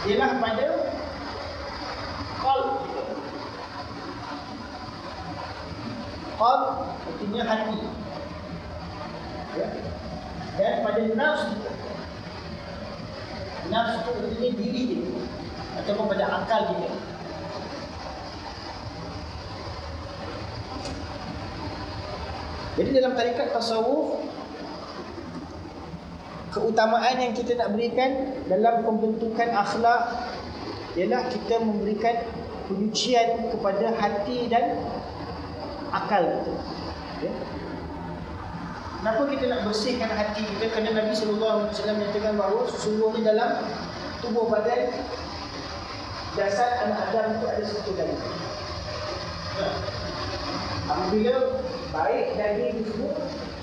ialah pada qalb qalb artinya hati. Ya. dan pada nafsu nafsu itu artinya diri kita ataupun pada akal kita. Jadi dalam tarikat tasawuf keutamaan yang kita nak berikan dalam pembentukan akhlak ialah kita memberikan penyucian kepada hati dan akal kita. Ya. Kenapa kita nak bersihkan hati kita? Kerana Nabi sallallahu alaihi wasallam menyatakan bahawa sesungguhnya dalam tubuh badan jasad anak Adam itu ada satu kali. Ya. Apabila baik daging tersebut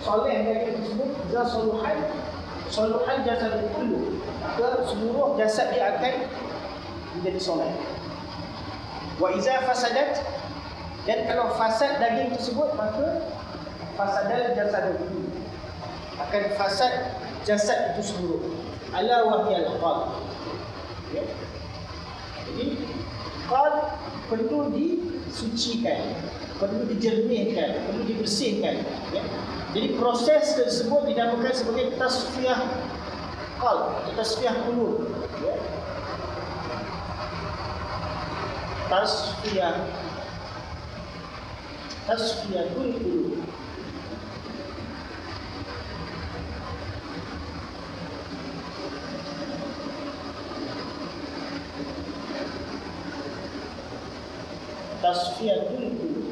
soleh daging tersebut jasa soluhan soluhan jasad kullu maka seluruh jasad dia akan menjadi soleh wa iza fasadat dan kalau fasad daging tersebut maka fasadal jasad kullu akan fasad jasad itu seluruh. Ala wahyal qalb ya. Jadi qalb perlu disucikan perlu dijernihkan, perlu dibersihkan. Ya. Jadi proses tersebut dinamakan sebagai tasfiyah qalb, tasfiyah qulub. Ya. Tasfiyah tasfiyah qulub. Tasfiyatul qulub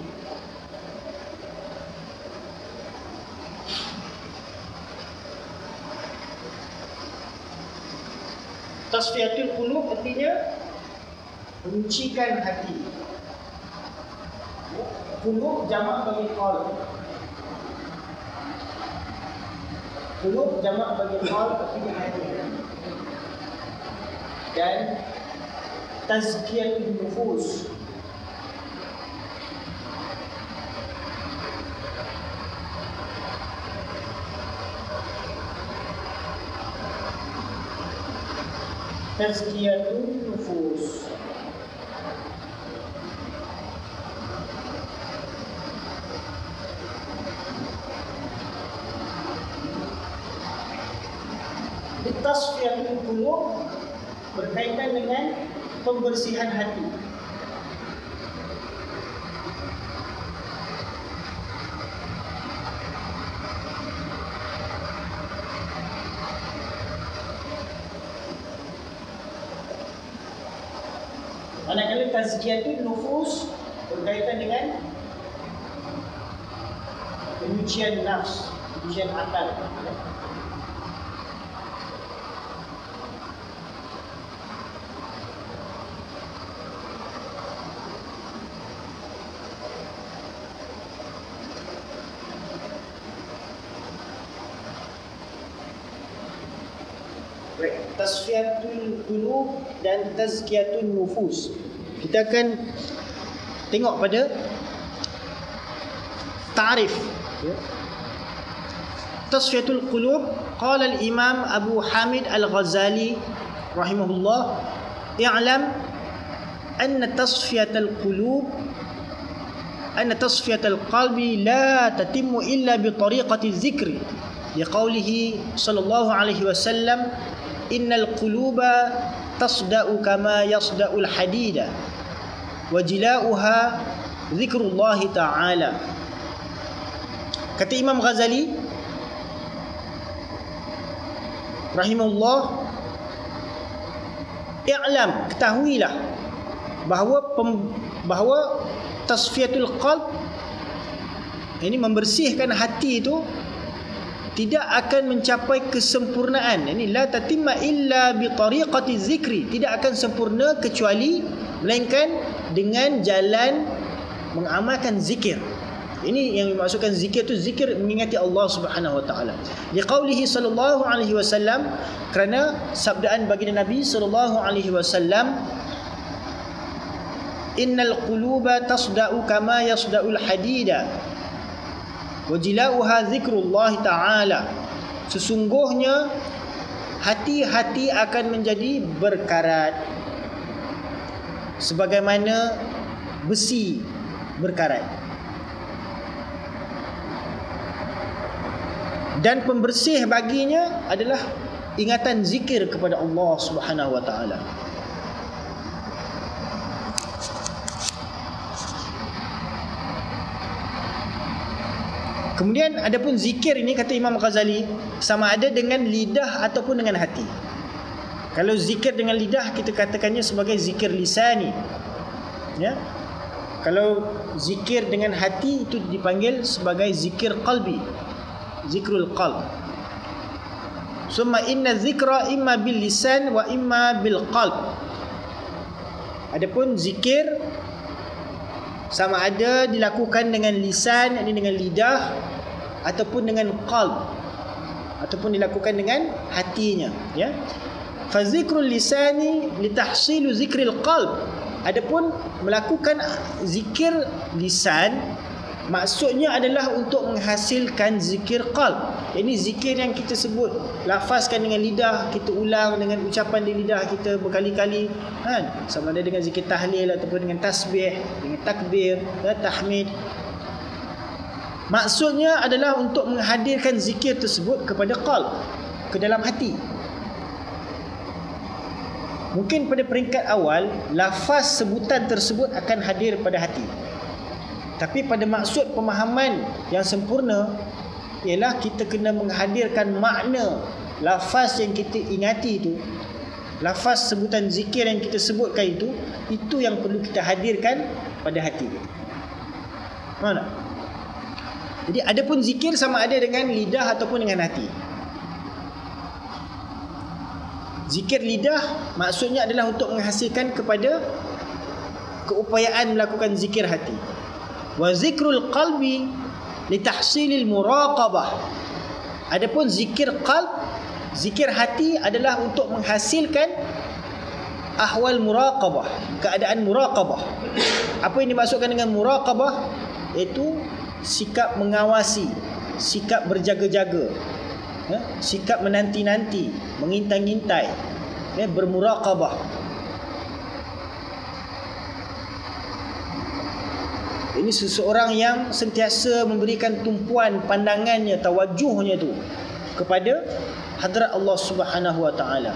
tasfiyatul qulub artinya menyucikan hati. Qulub jamak bagi qalb. Qulub jamak bagi qalb artinya hati. Dan tazkiyatul nufus tazkiyatun nufus Tasfiyatul qulub berkaitan dengan pembersihan hati. Manakala tazkiyatun nufus berkaitan dengan penyucian penyucian akal. Tasfiyatul qulub dan tazkiyatun nufus kita akan tengok pada ta'rif ya. Tasfiyatul qulub qala al-imam Abu Hamid Al-Ghazali rahimahullah i'lam anna tasfiyatul qulub أن تصفية القلب لا تتم إلا بطريقة الذكر. لقوله صلى الله عليه وسلم إن القلوب تصدأ كما يصدأ الحديد وجلاؤها ذكر الله تعالى. Kata Imam Ghazali rahimahullah i'lam ketahuilah bahawa pem, bahawa tasfiyatul qalb ini membersihkan hati itu tidak akan mencapai kesempurnaan. Ini la tatimma illa bi tariqati zikri. Tidak akan sempurna kecuali melainkan dengan jalan mengamalkan zikir ini yang dimaksudkan zikir itu zikir mengingati Allah Subhanahu wa taala. Di qaulihi sallallahu alaihi wasallam kerana sabdaan baginda Nabi sallallahu alaihi wasallam Innal quluba tasda'u kama yasda'ul hadida Wajilauha zikrullah ta'ala Sesungguhnya Hati-hati akan menjadi berkarat Sebagaimana Besi berkarat Dan pembersih baginya adalah Ingatan zikir kepada Allah subhanahu wa ta'ala Kemudian ada pun zikir ini kata Imam Ghazali sama ada dengan lidah ataupun dengan hati. Kalau zikir dengan lidah kita katakannya sebagai zikir lisani. Ya. Kalau zikir dengan hati itu dipanggil sebagai zikir qalbi. Zikrul qalb. Summa inna zikra imma bil lisan wa imma bil qalb. Adapun zikir sama ada dilakukan dengan lisan ini dengan lidah ataupun dengan qalb ataupun dilakukan dengan hatinya ya fa zikrul lisani litahsilu zikril qalb adapun melakukan zikir lisan maksudnya adalah untuk menghasilkan zikir qalb. Ini zikir yang kita sebut lafazkan dengan lidah kita ulang dengan ucapan di lidah kita berkali-kali. Kan? Sama ada dengan zikir tahlil ataupun dengan tasbih dengan takbir dan tahmid. Maksudnya adalah untuk menghadirkan zikir tersebut kepada qalb ke dalam hati. Mungkin pada peringkat awal lafaz sebutan tersebut akan hadir pada hati tapi pada maksud pemahaman yang sempurna ialah kita kena menghadirkan makna lafaz yang kita ingati itu lafaz sebutan zikir yang kita sebutkan itu itu yang perlu kita hadirkan pada hati kita. Mana jadi ada pun zikir sama ada dengan lidah ataupun dengan hati. Zikir lidah maksudnya adalah untuk menghasilkan kepada keupayaan melakukan zikir hati wa zikrul qalbi litahsilil muraqabah adapun zikir qalb zikir hati adalah untuk menghasilkan ahwal muraqabah keadaan muraqabah apa yang dimaksudkan dengan muraqabah iaitu sikap mengawasi sikap berjaga-jaga ya? sikap menanti-nanti mengintai-intai ya? bermuraqabah Ini seseorang yang sentiasa memberikan tumpuan pandangannya, tawajuhnya tu kepada hadrat Allah Subhanahu Wa Taala.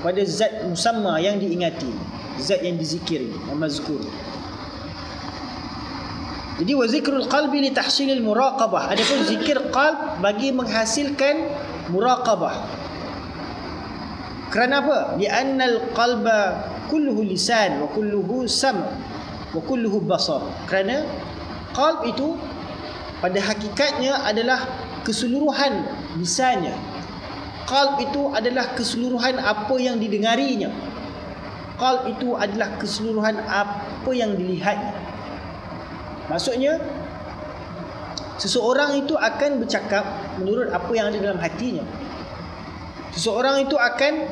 Kepada zat musamma yang diingati, zat yang dizikiri, mazkur. Jadi wa zikrul qalbi li tahsilil muraqabah. Adapun zikir qalb bagi menghasilkan muraqabah. Kerana apa? Di annal qalba kulluhu lisan wa kulluhu sam' wa kulluhu basar. Kerana qalb itu pada hakikatnya adalah keseluruhan lisannya. Qalb itu adalah keseluruhan apa yang didengarinya. Qalb itu adalah keseluruhan apa yang dilihatnya. Maksudnya seseorang itu akan bercakap menurut apa yang ada dalam hatinya. Seseorang itu akan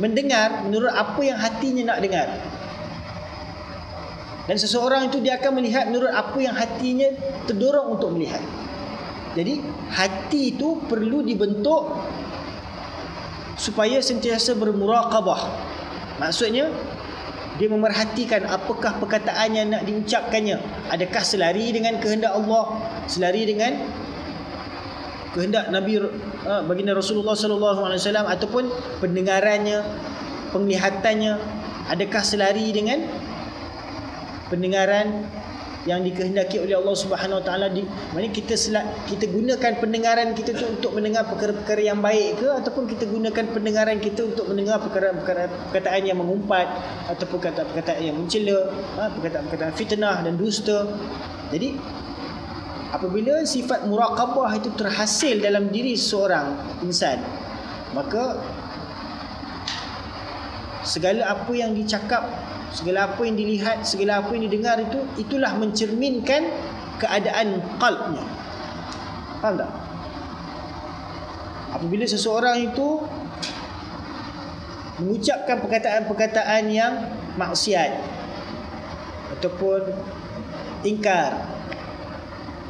mendengar menurut apa yang hatinya nak dengar dan seseorang itu dia akan melihat menurut apa yang hatinya terdorong untuk melihat. Jadi hati itu perlu dibentuk supaya sentiasa bermuraqabah. Maksudnya dia memerhatikan apakah perkataan yang nak diucapkannya adakah selari dengan kehendak Allah selari dengan kehendak Nabi uh, baginda Rasulullah sallallahu alaihi wasallam ataupun pendengarannya penglihatannya adakah selari dengan pendengaran yang dikehendaki oleh Allah Subhanahu Wa Taala di mana kita selak, kita gunakan pendengaran kita tu untuk mendengar perkara-perkara yang baik ke ataupun kita gunakan pendengaran kita untuk mendengar perkara-perkara perkataan yang mengumpat ataupun perkataan-perkataan yang mencela ha, perkataan-perkataan fitnah dan dusta. Jadi apabila sifat muraqabah itu terhasil dalam diri seorang insan maka segala apa yang dicakap segala apa yang dilihat segala apa yang didengar itu itulah mencerminkan keadaan qalbnya. Faham tak? Apabila seseorang itu mengucapkan perkataan-perkataan yang maksiat ataupun ingkar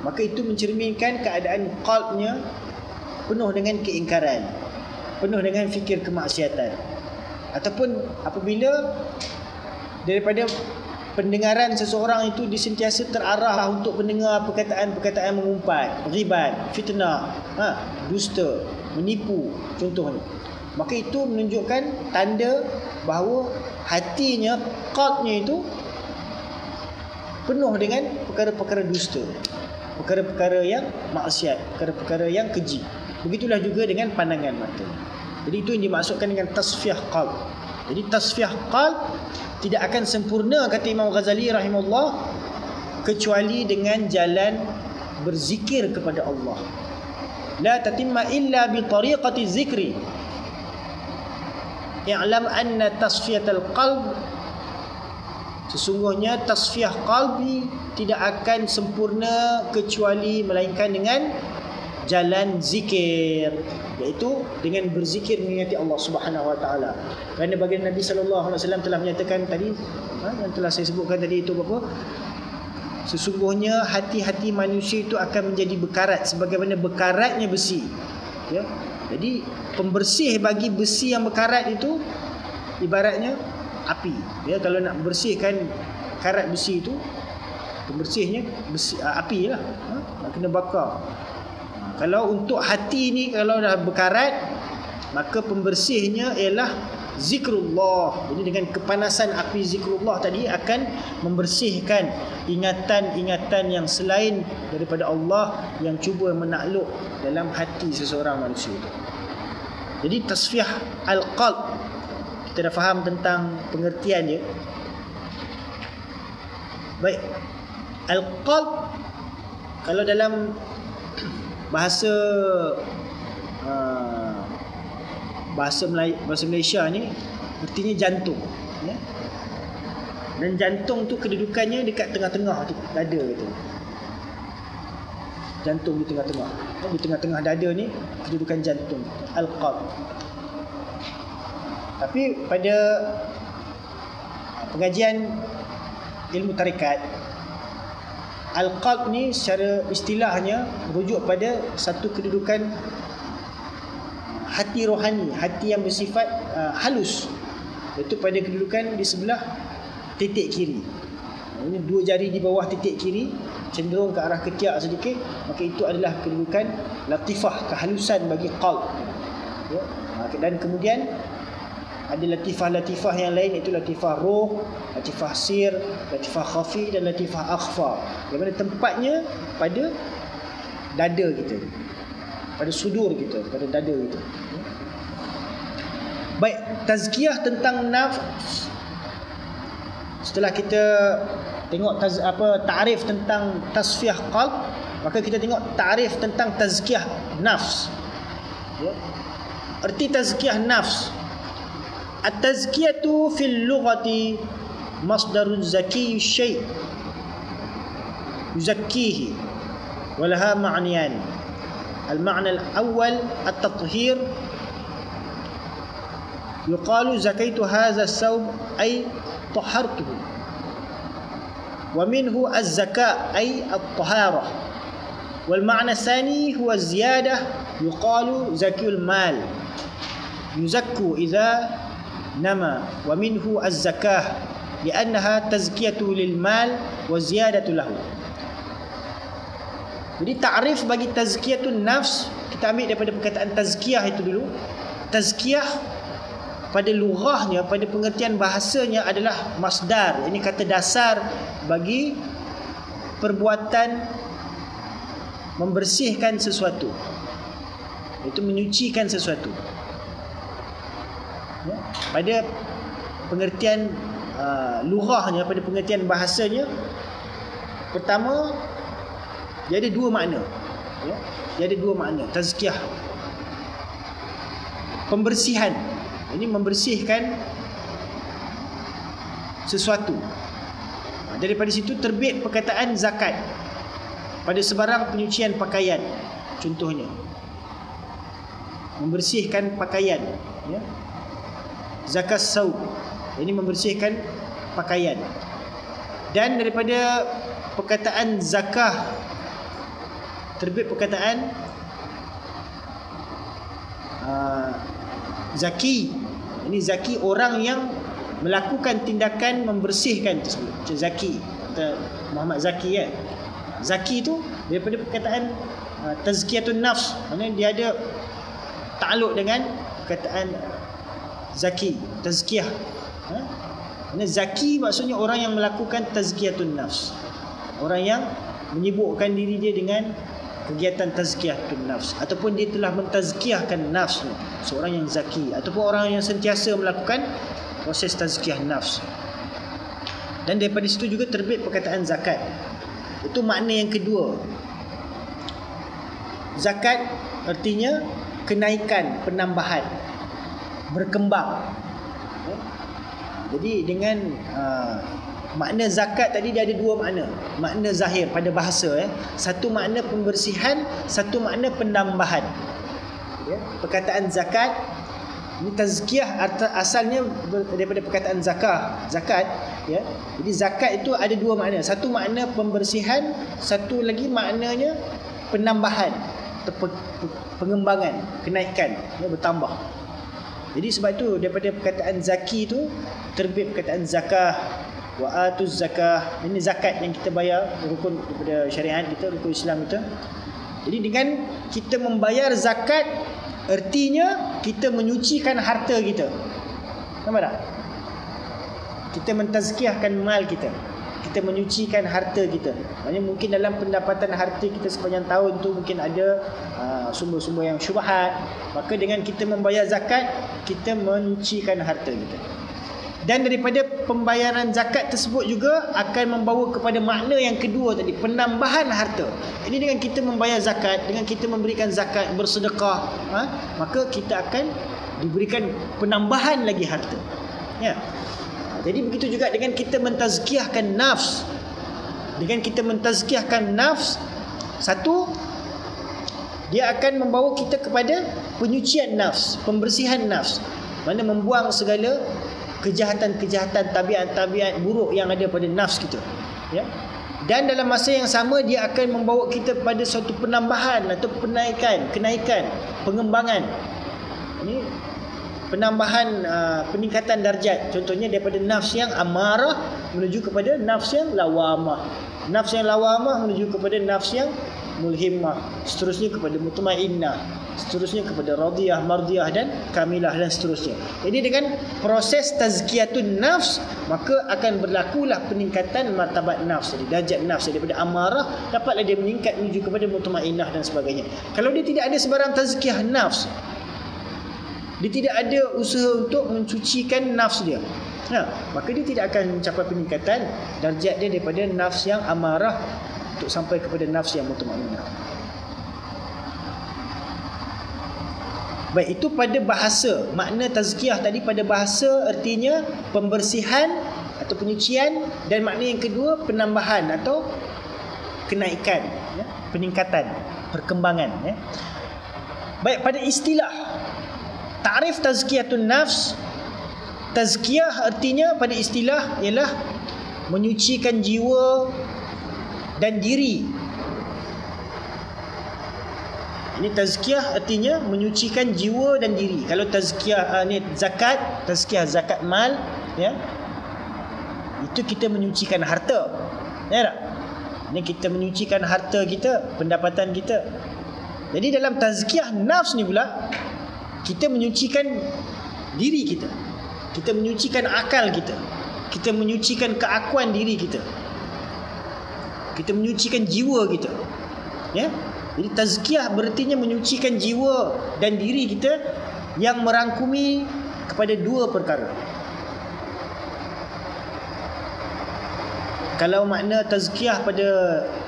maka itu mencerminkan keadaan qalbnya penuh dengan keingkaran penuh dengan fikir kemaksiatan. Ataupun apabila daripada pendengaran seseorang itu disentiasa terarah untuk mendengar perkataan-perkataan mengumpat, ribat, fitnah, ha, dusta, menipu contohnya. Maka itu menunjukkan tanda bahawa hatinya, qalbnya itu penuh dengan perkara-perkara dusta. Perkara-perkara yang maksiat, perkara-perkara yang keji. Begitulah juga dengan pandangan mata. Jadi itu yang dimaksudkan dengan tasfiyah qalb. Jadi tasfiyah qalb tidak akan sempurna kata Imam Ghazali rahimahullah kecuali dengan jalan berzikir kepada Allah. La tatimma illa bi tariqati zikri. I'lam anna tasfiyatul qalb sesungguhnya tasfiyah qalbi tidak akan sempurna kecuali melainkan dengan jalan zikir iaitu dengan berzikir mengingati Allah Subhanahu wa taala. Kerana baginda Nabi sallallahu alaihi wasallam telah menyatakan tadi ha, yang telah saya sebutkan tadi itu apa? Sesungguhnya hati-hati manusia itu akan menjadi bekarat sebagaimana bekaratnya besi. Ya. Jadi pembersih bagi besi yang bekarat itu ibaratnya api. Ya kalau nak bersihkan karat besi itu pembersihnya besi, api lah. Ha? Nak kena bakar. Kalau untuk hati ni kalau dah berkarat maka pembersihnya ialah zikrullah. Jadi dengan kepanasan api zikrullah tadi akan membersihkan ingatan-ingatan yang selain daripada Allah yang cuba menakluk dalam hati seseorang manusia itu. Jadi tasfiyah al-qalb kita dah faham tentang pengertian dia. Baik. Al-qalb kalau dalam bahasa uh, bahasa Melayu, bahasa Malaysia ni artinya jantung ya. dan jantung tu kedudukannya dekat tengah-tengah tu dada tu. Jantung di tengah-tengah. Ya, di tengah-tengah dada ni kedudukan jantung al-qalb. Tapi pada pengajian ilmu tarikat Al-qalb ni secara istilahnya merujuk pada satu kedudukan hati rohani, hati yang bersifat uh, halus. Itu pada kedudukan di sebelah titik kiri. Ini dua jari di bawah titik kiri cenderung ke arah ketiak sedikit, maka itu adalah kedudukan latifah, kehalusan bagi qalb. Ya. Dan kemudian ada latifah-latifah yang lain iaitu latifah roh, latifah sir, latifah khafi dan latifah akhfa. Yang mana tempatnya pada dada kita. Pada sudur kita, pada dada kita. Baik, tazkiyah tentang nafs setelah kita tengok taz, apa takrif tentang tasfiyah qalb, maka kita tengok takrif tentang tazkiyah nafs. Ya. Erti tazkiyah nafs التزكية في اللغة مصدر زكي الشيء. يزكيه. ولها معنيان. المعنى الأول التطهير. يقال زكيت هذا الثوب أي طهرته. ومنه الزكاة أي الطهارة. والمعنى الثاني هو الزيادة. يقال زكي المال. يزكو إذا nama wa minhu az-zakah li'annaha tazkiyatu lil mal wa ziyadatu lahu. Jadi takrif bagi tazkiyatun nafs kita ambil daripada perkataan tazkiyah itu dulu. Tazkiyah pada lughahnya pada pengertian bahasanya adalah masdar. Ini kata dasar bagi perbuatan membersihkan sesuatu. Itu menyucikan sesuatu? Pada pengertian uh, lughahnya pada pengertian bahasanya pertama dia ada dua makna ya? dia ada dua makna tazkiyah. Pembersihan. Ini membersihkan sesuatu. Daripada situ terbit perkataan zakat pada sebarang penyucian pakaian contohnya. Membersihkan pakaian ya zakat saub ini membersihkan pakaian. Dan daripada perkataan zakah terbit perkataan uh, zaki. Ini zaki orang yang melakukan tindakan membersihkan tersebut. Macam zaki kata Muhammad Zaki kan? Zaki tu daripada perkataan uh, tazkiyatun nafs. Maknanya dia ada takluk dengan perkataan zaki tazkiyah. Ha? Zaki maksudnya orang yang melakukan tazkiyatun nafs. Orang yang menyibukkan diri dia dengan kegiatan tazkiyatun nafs. Ataupun dia telah mentazkiyahkan nafs seorang yang zaki ataupun orang yang sentiasa melakukan proses tazkiyah nafs. Dan daripada situ juga terbit perkataan zakat. Itu makna yang kedua. Zakat artinya kenaikan penambahan berkembang ya. jadi dengan uh, makna zakat tadi dia ada dua makna makna zahir pada bahasa ya. satu makna pembersihan satu makna penambahan ya. perkataan zakat ini tazkiyah asalnya daripada perkataan zakah zakat ya jadi zakat itu ada dua makna satu makna pembersihan satu lagi maknanya penambahan pengembangan kenaikan ya, bertambah jadi sebab itu daripada perkataan zaki itu terbit perkataan zakah wa atuz zakah ini zakat yang kita bayar rukun daripada syariat kita rukun Islam kita jadi dengan kita membayar zakat Artinya kita menyucikan harta kita. Nampak tak? Kita mentazkiahkan mal kita. Kita menyucikan harta kita. Maksudnya mungkin dalam pendapatan harta kita sepanjang tahun tu mungkin ada uh, sumber-sumber yang syubhat. Maka dengan kita membayar zakat, kita menyucikan harta kita dan daripada pembayaran zakat tersebut juga akan membawa kepada makna yang kedua tadi penambahan harta ini dengan kita membayar zakat dengan kita memberikan zakat bersedekah ha, maka kita akan diberikan penambahan lagi harta ya jadi begitu juga dengan kita mentazkiahkan nafs. Dengan kita mentazkiahkan nafs satu dia akan membawa kita kepada penyucian nafs pembersihan nafs. Mana membuang segala kejahatan-kejahatan tabiat-tabiat buruk yang ada pada nafs kita ya. Dan dalam masa yang sama dia akan membawa kita pada suatu penambahan atau penaikan kenaikan pengembangan. Ini penambahan uh, peningkatan darjat. Contohnya daripada nafs yang amarah menuju kepada nafs yang lawamah. Nafs yang lawamah menuju kepada nafs yang mulhimah seterusnya kepada mutmainnah. Seterusnya kepada radiyah mardiyah dan kamilah dan seterusnya. Jadi dengan proses tazkiyatun nafs maka akan berlakulah peningkatan martabat nafs. Jadi darjat nafs daripada amarah dapatlah dia meningkat menuju kepada mutmainnah dan sebagainya. Kalau dia tidak ada sebarang tazkiyah nafs dia tidak ada usaha untuk mencucikan nafs dia Ha, maka dia tidak akan mencapai peningkatan darjat dia daripada nafs yang amarah untuk sampai kepada nafs yang mutmainnah. Baik itu pada bahasa makna tazkiyah tadi pada bahasa artinya pembersihan atau penyucian dan makna yang kedua penambahan atau kenaikan ya, peningkatan perkembangan ya. Baik pada istilah tarif tazkiyatun nafs tazkiyah artinya pada istilah ialah menyucikan jiwa dan diri. Ini tazkiyah artinya menyucikan jiwa dan diri. Kalau tazkiyah uh, ni zakat, tazkiyah zakat mal, ya. itu kita menyucikan harta ya tak ini kita menyucikan harta kita pendapatan kita jadi dalam tazkiyah nafs ni pula kita menyucikan diri kita. Kita menyucikan akal kita. Kita menyucikan keakuan diri kita. Kita menyucikan jiwa kita. Ya? Jadi tazkiyah berartinya menyucikan jiwa dan diri kita yang merangkumi kepada dua perkara. Kalau makna tazkiyah pada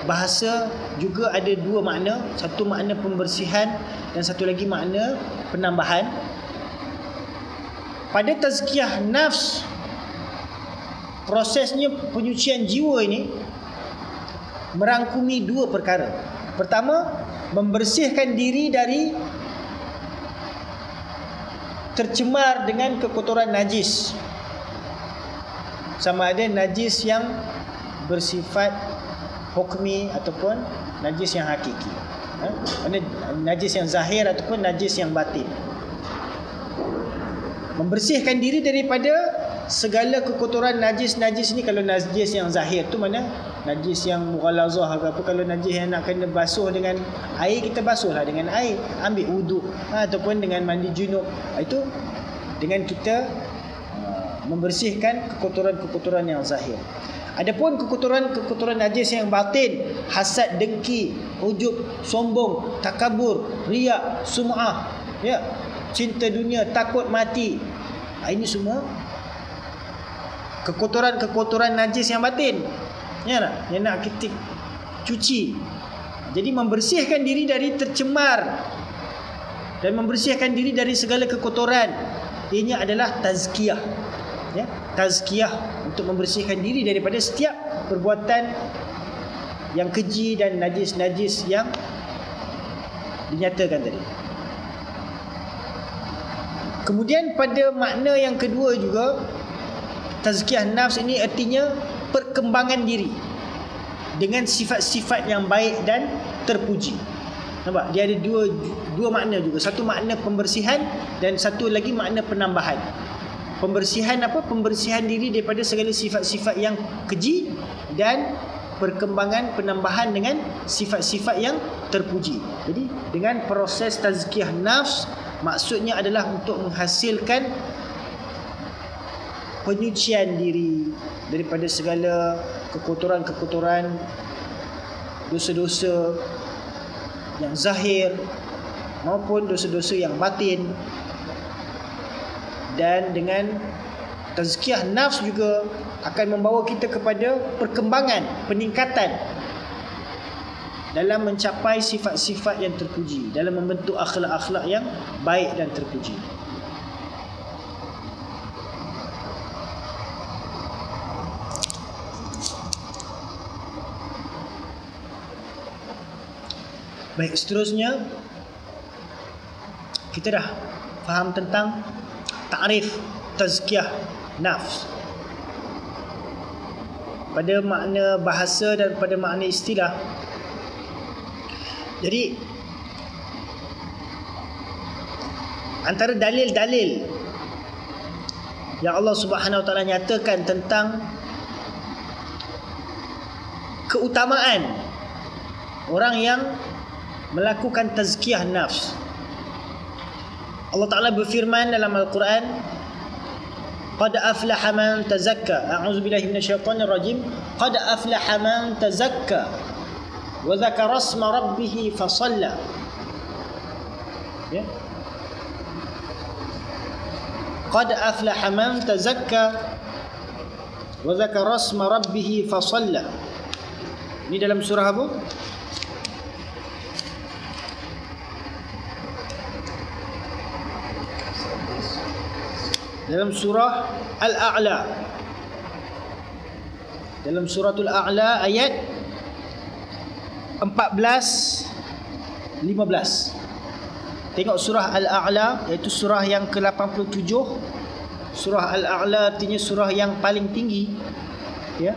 bahasa juga ada dua makna, satu makna pembersihan dan satu lagi makna penambahan. Pada tazkiyah nafs prosesnya penyucian jiwa ini merangkumi dua perkara. Pertama, membersihkan diri dari tercemar dengan kekotoran najis. Sama ada najis yang bersifat hukmi ataupun najis yang hakiki. Ha? Najis yang zahir ataupun najis yang batin. Membersihkan diri daripada segala kekotoran najis-najis ni kalau najis yang zahir tu mana najis yang mughalazah ke apa kalau najis yang nak kena basuh dengan air kita basuhlah dengan air ambil wuduk ha, ataupun dengan mandi junub ha, itu dengan kita uh, membersihkan kekotoran-kekotoran yang zahir adapun kekotoran-kekotoran najis yang batin hasad dengki ujub sombong takabur riak sum'ah ya cinta dunia takut mati ha, ini semua kekotoran-kekotoran najis yang batin Ya tak? Yang nak kita cuci. Jadi membersihkan diri dari tercemar dan membersihkan diri dari segala kekotoran. Ini adalah tazkiyah. Ya, tazkiyah untuk membersihkan diri daripada setiap perbuatan yang keji dan najis-najis yang dinyatakan tadi. Kemudian pada makna yang kedua juga tazkiyah nafs ini artinya perkembangan diri dengan sifat-sifat yang baik dan terpuji. Nampak? Dia ada dua dua makna juga. Satu makna pembersihan dan satu lagi makna penambahan. Pembersihan apa? Pembersihan diri daripada segala sifat-sifat yang keji dan perkembangan penambahan dengan sifat-sifat yang terpuji. Jadi dengan proses tazkiyah nafs maksudnya adalah untuk menghasilkan penyucian diri daripada segala kekotoran-kekotoran dosa-dosa yang zahir maupun dosa-dosa yang batin dan dengan tazkiyah nafs juga akan membawa kita kepada perkembangan peningkatan dalam mencapai sifat-sifat yang terpuji dalam membentuk akhlak-akhlak yang baik dan terpuji. Baik, seterusnya kita dah faham tentang takrif tazkiyah nafs. Pada makna bahasa dan pada makna istilah. Jadi antara dalil-dalil yang Allah Subhanahu Wa Taala nyatakan tentang keutamaan orang yang melakukan tazkiyah nafs. Allah Taala berfirman dalam Al-Quran, "Qad aflaha man tazakka." A'udzu billahi minasyaitonir rajim. "Qad aflaha man tazakka wa dzakara isma rabbih fa shalla." Ya. "Qad aflaha man tazakka wa dzakara isma rabbih fa shalla." Ini dalam surah apa? Dalam surah Al-A'la. Dalam suratul A'la ayat 14 15 tengok surah Al-A'la iaitu surah yang ke-87 surah Al-A'la artinya surah yang paling tinggi ya.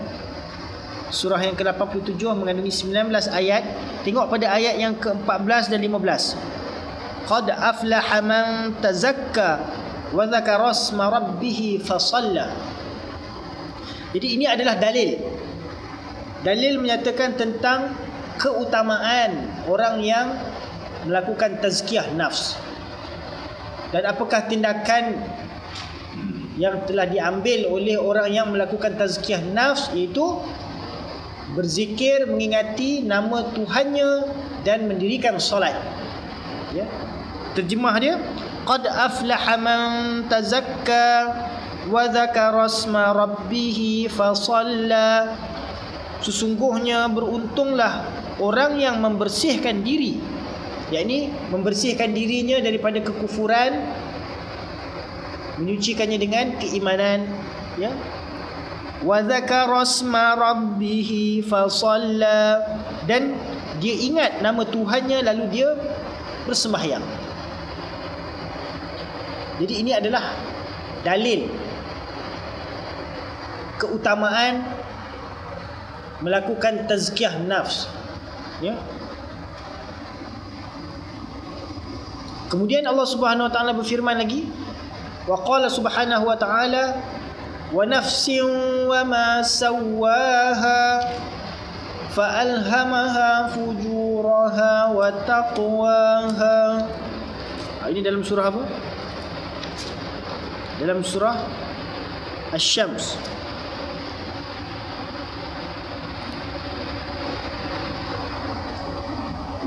Surah yang ke-87 mengandungi 19 ayat. Tengok pada ayat yang ke-14 dan 15 qad aflaha man tazakka wa dzakara asma rabbih fa Jadi ini adalah dalil. Dalil menyatakan tentang keutamaan orang yang melakukan tazkiyah nafs. Dan apakah tindakan yang telah diambil oleh orang yang melakukan tazkiyah nafs iaitu berzikir mengingati nama Tuhannya dan mendirikan solat. Ya. Terjemah dia aflaha man tazakka wa dzakara asma rabbih fa Sesungguhnya beruntunglah orang yang membersihkan diri. Yakni membersihkan dirinya daripada kekufuran menyucikannya dengan keimanan ya. wa dzakara asma rabbih dan dia ingat nama Tuhannya lalu dia bersembahyang jadi ini adalah dalil keutamaan melakukan tazkiyah nafs ya. Kemudian Allah Subhanahu wa taala berfirman lagi wa qala subhanahu wa taala wa nafsin wa ma sawwaha fa alhamaha fujuraha wa taqwaha ini dalam surah apa dalam surah asy-syams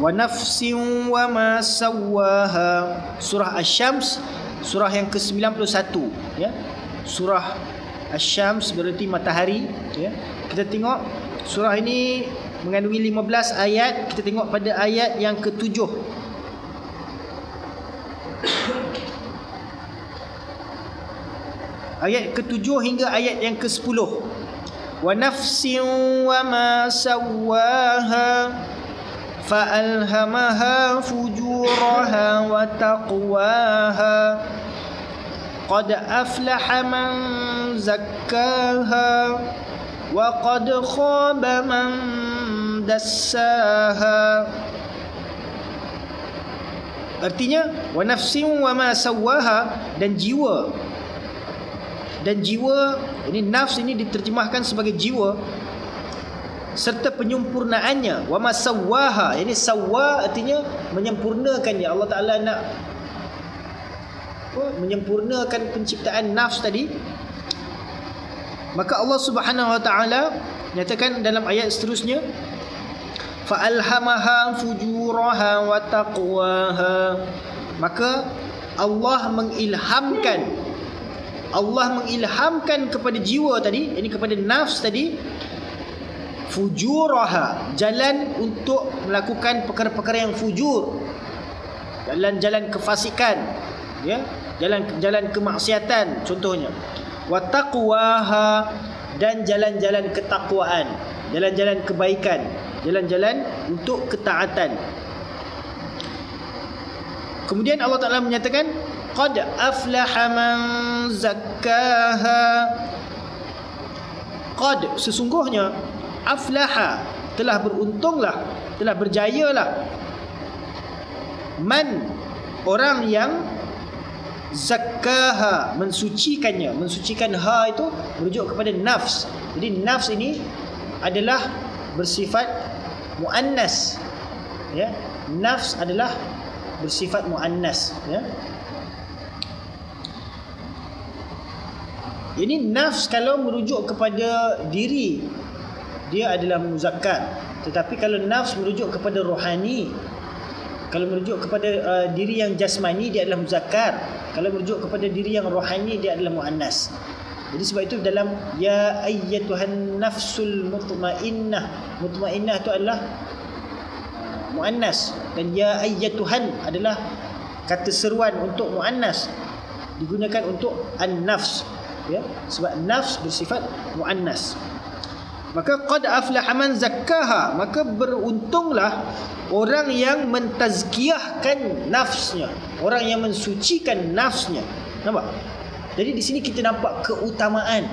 wa nafsin wa ma sawwaha. Surah asy-syams surah yang ke-91 ya. Surah asy-syams berarti matahari ya. Kita tengok surah ini mengandungi 15 ayat. Kita tengok pada ayat yang ke-7 ayat ke-7 hingga ayat yang ke-10 wa nafsin wa ma sawwaha فألهمها فجورها وتقواها قد أفلح من زكاها وقد خاب من دساها Artinya wa nafsin wa ma sawaha dan jiwa dan jiwa ini nafs ini diterjemahkan sebagai jiwa serta penyempurnaannya. Wa masawwaha ini sawwa artinya menyempurnakannya Allah Taala nak apa menyempurnakan penciptaan nafs tadi. Maka Allah Subhanahu wa taala nyatakan dalam ayat seterusnya fa alhamaha fujuraha wa taqwaha. Maka Allah mengilhamkan Allah mengilhamkan kepada jiwa tadi ini kepada nafs tadi fujuraha jalan untuk melakukan perkara-perkara yang fujur. Jalan-jalan kefasikan ya jalan jalan kemaksiatan contohnya. Wa taqwaha dan jalan-jalan ketakwaan jalan-jalan kebaikan jalan-jalan untuk ketaatan. Kemudian Allah Taala menyatakan qad aflaha man zakkaha qad sesungguhnya aflaha telah beruntunglah telah berjayalah man orang yang zakkaha mensucikannya. Mensucikan ha itu merujuk kepada nafs. Jadi nafs ini adalah bersifat muannas. Ya nafs adalah bersifat muannas. Ya ini nafs kalau merujuk kepada diri dia adalah muzakkar. Tetapi kalau nafs merujuk kepada rohani kalau merujuk kepada uh, diri yang jasmani dia adalah muzakkar. Kalau merujuk kepada diri yang rohani dia adalah muannas. Jadi sebab itu dalam ya ayyatuhan nafsul mutmainnah mutmainnah itu adalah uh, muannas. Dan ya ayyatuhan adalah kata seruan untuk muannas digunakan untuk an-nafs ya? Sebab nafs bersifat muannas. Maka qad aflaha man zakkaha. Maka beruntunglah orang yang mentazkiyahkan nafsnya. Orang yang mensucikan nafsnya. Nampak? Jadi di sini kita nampak keutamaan.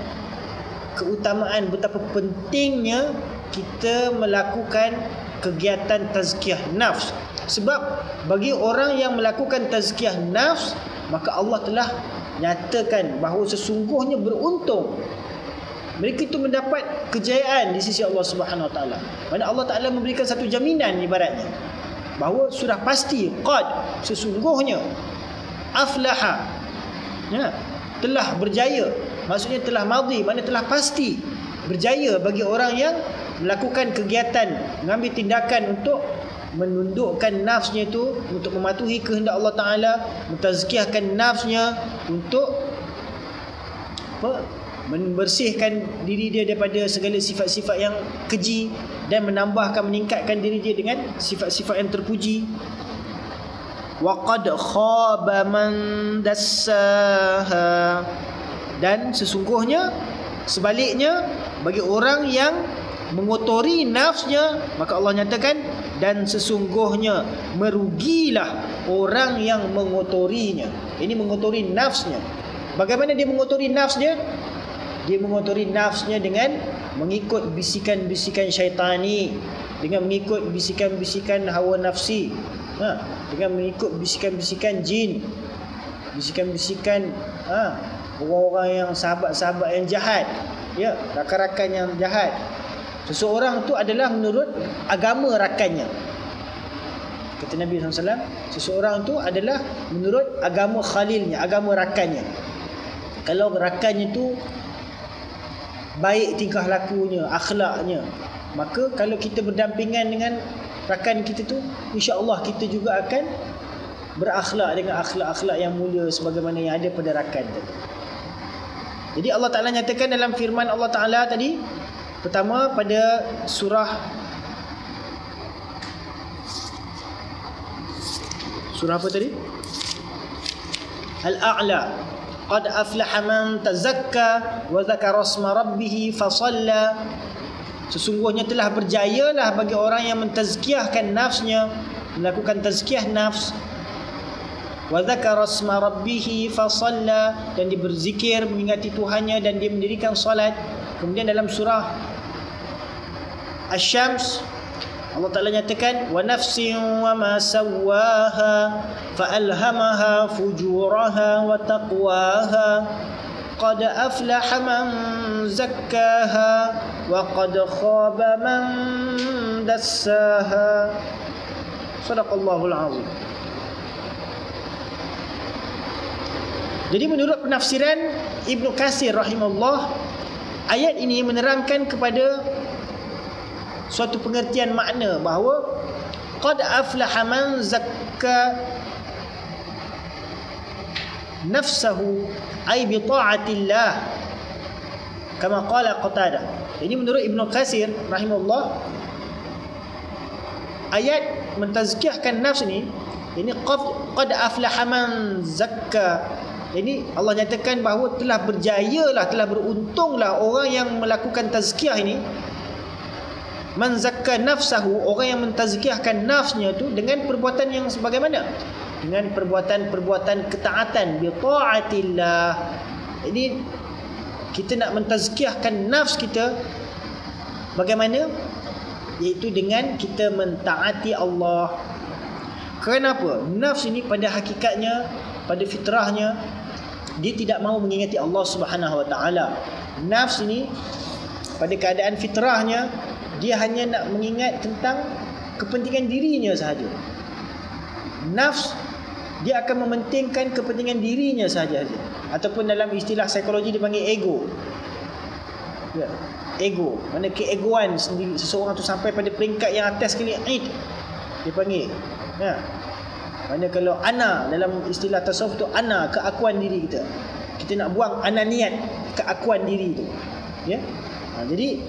Keutamaan betapa pentingnya kita melakukan kegiatan tazkiyah nafs. Sebab bagi orang yang melakukan tazkiyah nafs maka Allah telah nyatakan bahawa sesungguhnya beruntung mereka itu mendapat kejayaan di sisi Allah Subhanahu Wa Taala. Mana Allah Taala memberikan satu jaminan ibaratnya bahawa sudah pasti qad sesungguhnya aflaha ya telah berjaya maksudnya telah madhi mana telah pasti berjaya bagi orang yang melakukan kegiatan mengambil tindakan untuk menundukkan nafsnya itu untuk mematuhi kehendak Allah Taala mentazkiyahkan nafsnya untuk apa membersihkan diri dia daripada segala sifat-sifat yang keji dan menambahkan meningkatkan diri dia dengan sifat-sifat yang terpuji. Waqad khaba man dassaha. Dan sesungguhnya sebaliknya bagi orang yang mengotori nafsnya maka Allah nyatakan dan sesungguhnya merugilah orang yang mengotorinya. Ini mengotori nafsnya. Bagaimana dia mengotori nafsnya dia mengotori nafsnya dengan mengikut bisikan-bisikan syaitani dengan mengikut bisikan-bisikan hawa nafsi ha, dengan mengikut bisikan-bisikan jin bisikan-bisikan ha, orang-orang yang sahabat-sahabat yang jahat ya rakan-rakan yang jahat seseorang tu adalah menurut agama rakannya kata Nabi SAW seseorang tu adalah menurut agama khalilnya agama rakannya kalau rakannya tu baik tingkah lakunya, akhlaknya. Maka kalau kita berdampingan dengan rakan kita tu, insya-Allah kita juga akan berakhlak dengan akhlak-akhlak yang mulia sebagaimana yang ada pada rakan tadi. Jadi Allah Taala nyatakan dalam firman Allah Taala tadi pertama pada surah surah apa tadi? Al-A'la. Qad aflaha man tazakka wa dzakara asma rabbih fa shalla sesungguhnya telah berjayalah bagi orang yang mentazkiyahkan nafsnya melakukan tazkiyah nafs. Wa dzakara asma rabbih fa shalla dan dia berzikir mengingati Tuhannya dan dia mendirikan solat. Kemudian dalam surah asy-syams Allah Taala nyatakan wa nafsin wa ma sawwaha fa alhamaha fujuraha wa taqwaha. Qad aflaha man zakkaha wa qad khaba man dassaha. Sadaqallahul azim. Jadi menurut penafsiran Ibnu Kasir rahimahullah ayat ini menerangkan kepada suatu pengertian makna bahawa qad aflaha man zakka nafsahu ay bi ta'atillah kama qala qatada ini menurut Ibnu Qasir rahimahullah ayat mentazkiyahkan nafs ni ini qad aflaha man zakka. Ini Allah nyatakan bahawa telah berjayalah telah beruntunglah orang yang melakukan tazkiyah ini man zakka nafsahu orang yang mentazkiyahkan nafsnya tu dengan perbuatan yang sebagaimana? Dengan perbuatan-perbuatan ketaatan bi taatillah. Ini kita nak mentazkiyahkan nafs kita bagaimana? Iaitu dengan kita mentaati Allah. Kenapa nafs ini pada hakikatnya pada fitrahnya dia tidak mahu mengingati Allah Subhanahu Wa Taala. Nafs ini pada keadaan fitrahnya dia hanya nak mengingat tentang kepentingan dirinya sahaja. Nafs dia akan mementingkan kepentingan dirinya sahaja. Ataupun dalam istilah psikologi dipanggil ego. Ya ego. Mana keegoan sendiri. Seseorang tu sampai pada peringkat yang atas sekali id. Dia panggil. Ya. Mana kalau ana dalam istilah tasawuf tu ana keakuan diri kita. Kita nak buang ananiat keakuan diri tu. Ya. Ha, jadi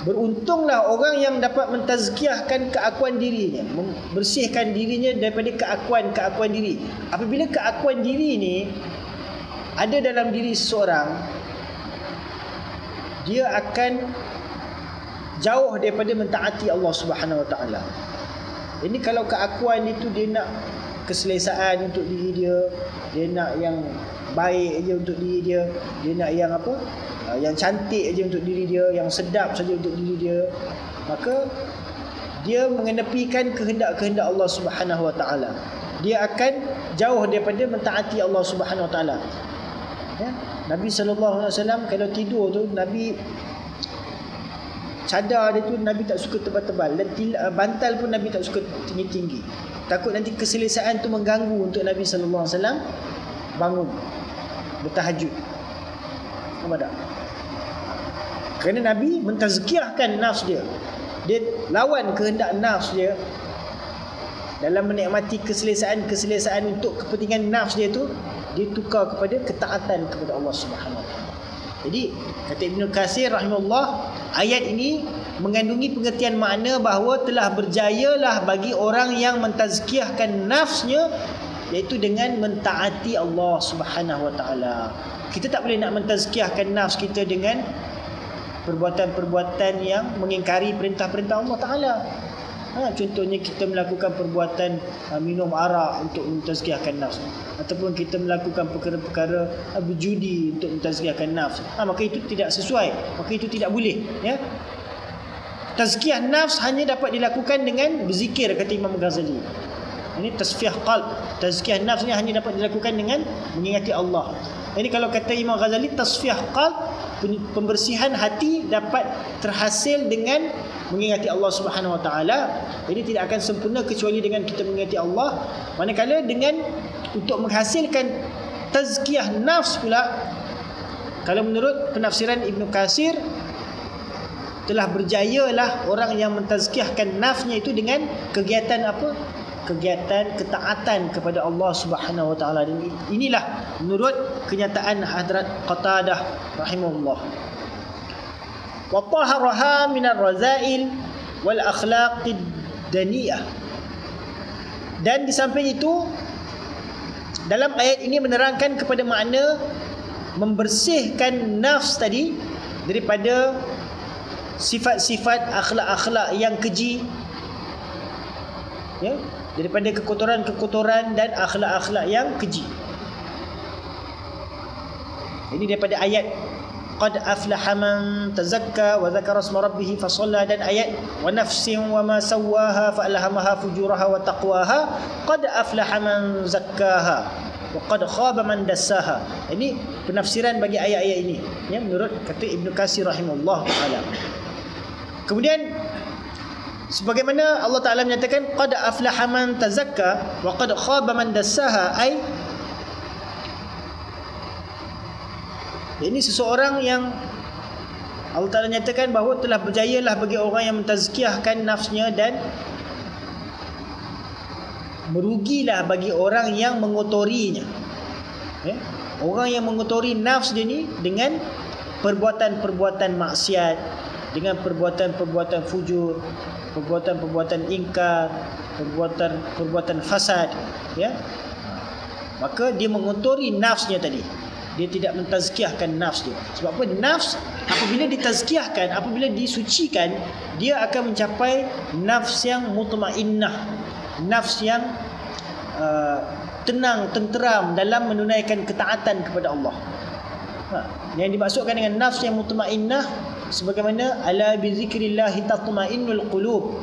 Beruntunglah orang yang dapat mentazkiahkan keakuan dirinya Membersihkan dirinya daripada keakuan-keakuan diri Apabila keakuan diri ini Ada dalam diri seseorang Dia akan Jauh daripada mentaati Allah Subhanahu Taala. Ini kalau keakuan itu dia nak Keselesaan untuk diri dia Dia nak yang baik aja untuk diri dia Dia nak yang apa yang cantik aja untuk diri dia, yang sedap saja untuk diri dia, maka dia mengenepikan kehendak-kehendak Allah Subhanahu Wa Taala. Dia akan jauh daripada mentaati Allah Subhanahu Wa Taala. Ya? Nabi SAW kalau tidur tu Nabi cadar dia tu Nabi tak suka tebal-tebal dan tila, bantal pun Nabi tak suka tinggi-tinggi. Takut nanti keselesaan tu mengganggu untuk Nabi sallallahu alaihi wasallam bangun bertahajud. Apa tak? Kerana Nabi mentazkiyahkan nafs dia. Dia lawan kehendak nafs dia dalam menikmati keselesaan-keselesaan untuk kepentingan nafs dia tu dia tukar kepada ketaatan kepada Allah Taala. Jadi kata Ibnu Katsir rahimahullah ayat ini mengandungi pengertian makna bahawa telah berjayalah bagi orang yang mentazkiyahkan nafsnya iaitu dengan mentaati Allah Taala. Kita tak boleh nak mentazkiyahkan nafs kita dengan perbuatan-perbuatan yang mengingkari perintah-perintah Allah Taala. Ha, contohnya kita melakukan perbuatan ha, minum arak untuk mentazkiyahkan nafs ataupun kita melakukan perkara-perkara ha, berjudi untuk mentazkiyahkan nafs. Ha, maka itu tidak sesuai. Maka itu tidak boleh, ya. Tazkiyah nafs hanya dapat dilakukan dengan berzikir kata Imam Ghazali. Ini tasfiyah qalb. Tazkiyah nafs hanya dapat dilakukan dengan mengingati Allah. Ini kalau kata Imam Ghazali tasfiyah qalb pembersihan hati dapat terhasil dengan mengingati Allah Subhanahu Wa Taala. Jadi tidak akan sempurna kecuali dengan kita mengingati Allah. Manakala dengan untuk menghasilkan tazkiyah nafs pula kalau menurut penafsiran Ibnu Kasir telah berjayalah orang yang mentazkiyahkan nafsnya itu dengan kegiatan apa? Kegiatan ketaatan kepada Allah Subhanahu wa taala. Dan inilah menurut kenyataan Hadrat Qatadah rahimahullah. Wa taharaha min ar-razail wal akhlaq daniyah dan di samping itu dalam ayat ini menerangkan kepada makna membersihkan nafs tadi daripada sifat-sifat akhlak-akhlak yang keji. Ya daripada kekotoran-kekotoran dan akhlak-akhlak yang keji. Ini daripada ayat qad aflaha man tazakka wa dzakara isma rabbih fa dan ayat wa nafsin wa ma sawwaha fa alhamaha fujuraha wa taqwaha qad aflaha man zakkaha wa qad khaba man dassaha. Ini penafsiran bagi ayat-ayat ini ya menurut kata Ibnu Katsir rahimahullah taala. Kemudian sebagaimana Allah Taala menyatakan qad aflaha man tazakka wa qad khaba man dassaha ai ini seseorang yang Allah Taala nyatakan bahawa telah berjayalah bagi orang yang mentazkiyahkan nafsnya dan merugilah bagi orang yang mengotorinya ya? orang yang mengotori nafs dia ni dengan perbuatan-perbuatan maksiat dengan perbuatan-perbuatan fujur perbuatan-perbuatan ingkar, perbuatan-perbuatan fasad, ya. Maka dia mengotori nafsnya tadi. Dia tidak mentazkiyahkan nafs dia. Sebab apa? Nafs apabila ditazkiyahkan, apabila disucikan, dia akan mencapai nafs yang mutmainnah. Nafs yang uh, tenang, tenteram dalam menunaikan ketaatan kepada Allah. Ha. Yang dimaksudkan dengan nafs yang mutmainnah sebagaimana ala bi zikrillah tatma'innul qulub.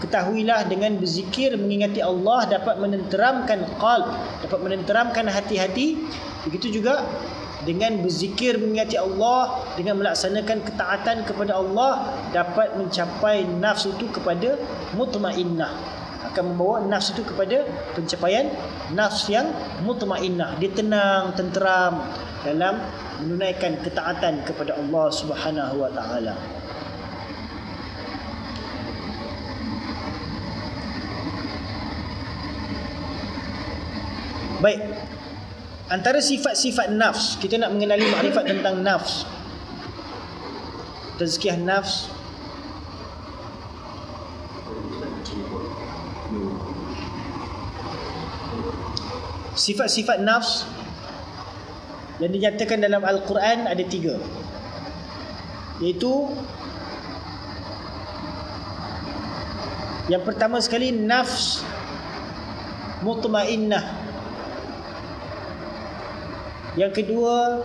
Ketahuilah dengan berzikir mengingati Allah dapat menenteramkan qalb dapat menenteramkan hati-hati. Begitu juga dengan berzikir mengingati Allah dengan melaksanakan ketaatan kepada Allah dapat mencapai nafsu itu kepada mutmainnah akan membawa nafsu itu kepada pencapaian nafs yang mutmainnah dia tenang tenteram dalam menunaikan ketaatan kepada Allah Subhanahu wa taala. Baik. Antara sifat-sifat nafs, kita nak mengenali makrifat tentang nafs. Tazkiyah nafs. Sifat-sifat nafs yang dinyatakan dalam Al-Quran ada tiga. Iaitu yang pertama sekali nafs mutmainnah. Yang kedua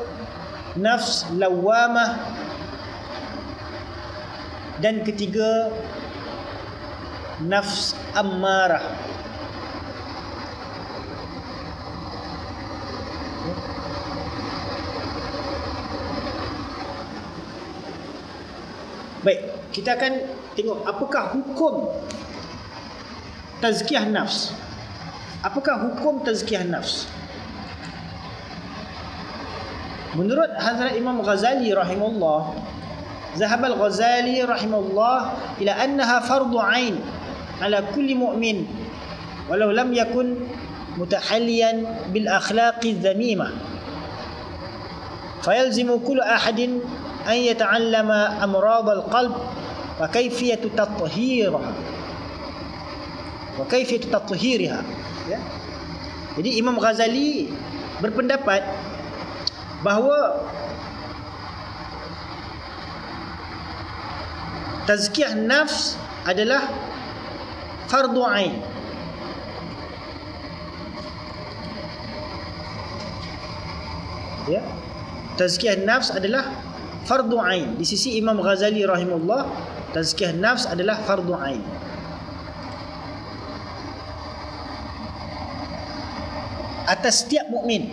nafs lawamah dan ketiga nafs ammarah Baik, kita akan tengok apakah hukum tazkiyah nafs. Apakah hukum tazkiyah nafs? Menurut Hazrat Imam Ghazali rahimahullah, ذهب الغزالي رحمه الله إلى أنها فرض عين على كل مؤمن ولو لم يكن متحليا بالأخلاق الذميمة فيلزم كل أحد أن يتعلم أمراض القلب وكيفية تطهيرها وكيفية تطهيرها. Jadi Imam Ghazali berpendapat bahawa tazkiyah nafs adalah fardu ain. Ya. Tazkiyah nafs adalah fardu ain. Di sisi Imam Ghazali rahimahullah, tazkiyah nafs adalah fardu ain. Atas setiap mukmin.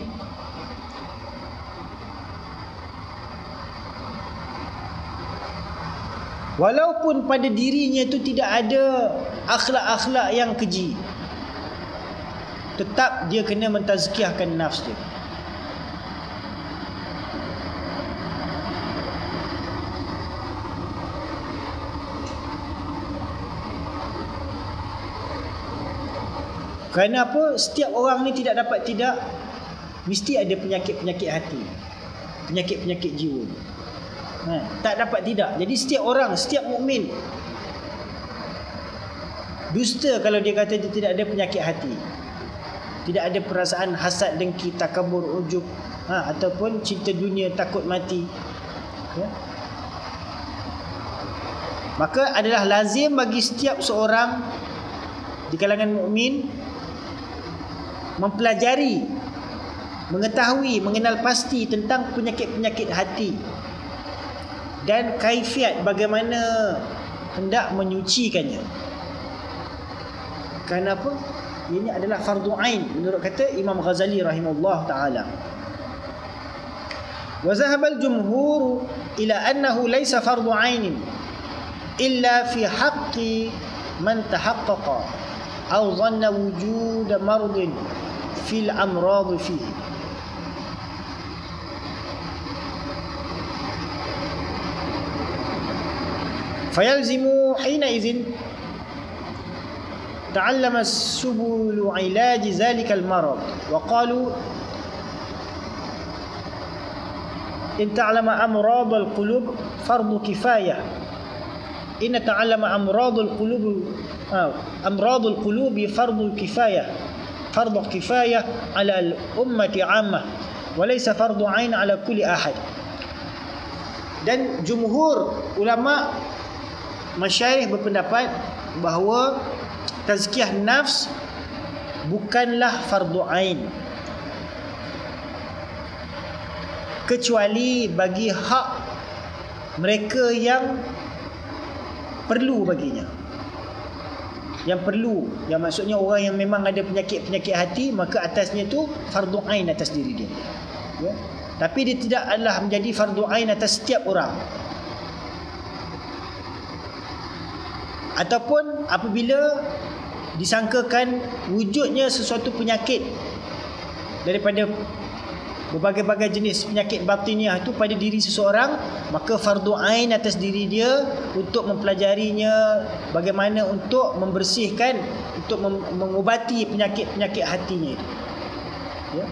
Walaupun pada dirinya itu tidak ada akhlak-akhlak yang keji. Tetap dia kena mentazkiyahkan nafs dia. Kerana apa? Setiap orang ni tidak dapat tidak mesti ada penyakit-penyakit hati. Penyakit-penyakit jiwa. Ha, tak dapat tidak. Jadi setiap orang, setiap mukmin dusta kalau dia kata dia tidak ada penyakit hati. Tidak ada perasaan hasad, dengki, takabur, ujub, ha, ataupun cinta dunia, takut mati. Ya. Maka adalah lazim bagi setiap seorang di kalangan mukmin mempelajari mengetahui mengenal pasti tentang penyakit-penyakit hati. Dan kaifiat bagaimana hendak menyucikannya. Kerana apa? Ini adalah fardu ain. Menurut kata Imam Ghazali rahimahullah taala. Wa zahaba al-jumhur ila annahu laysa fardu ain illa fi haqqi man tahaqqaqa aw dhanna wujud mardin في الأمراض فيه. فيلزم حينئذ تعلم سبل علاج ذلك المرض. وقالوا إن تعلم أمراض القلوب فرض كفاية. إن تعلم أمراض القلوب أمراض القلوب فرض كفاية. فرض كفاية على الأمة عامة وليس فرض عين على كل أحد dan jumhur ulama masyayikh berpendapat bahawa tazkiyah nafs bukanlah fardu ain kecuali bagi hak mereka yang perlu baginya yang perlu yang maksudnya orang yang memang ada penyakit-penyakit hati maka atasnya tu fardu ain atas diri dia. Ya. Tapi dia tidak adalah menjadi fardu ain atas setiap orang. Ataupun apabila disangkakan wujudnya sesuatu penyakit daripada berbagai-bagai jenis penyakit batiniah itu pada diri seseorang maka fardu ain atas diri dia untuk mempelajarinya bagaimana untuk membersihkan untuk mengubati penyakit-penyakit hatinya itu. Ya.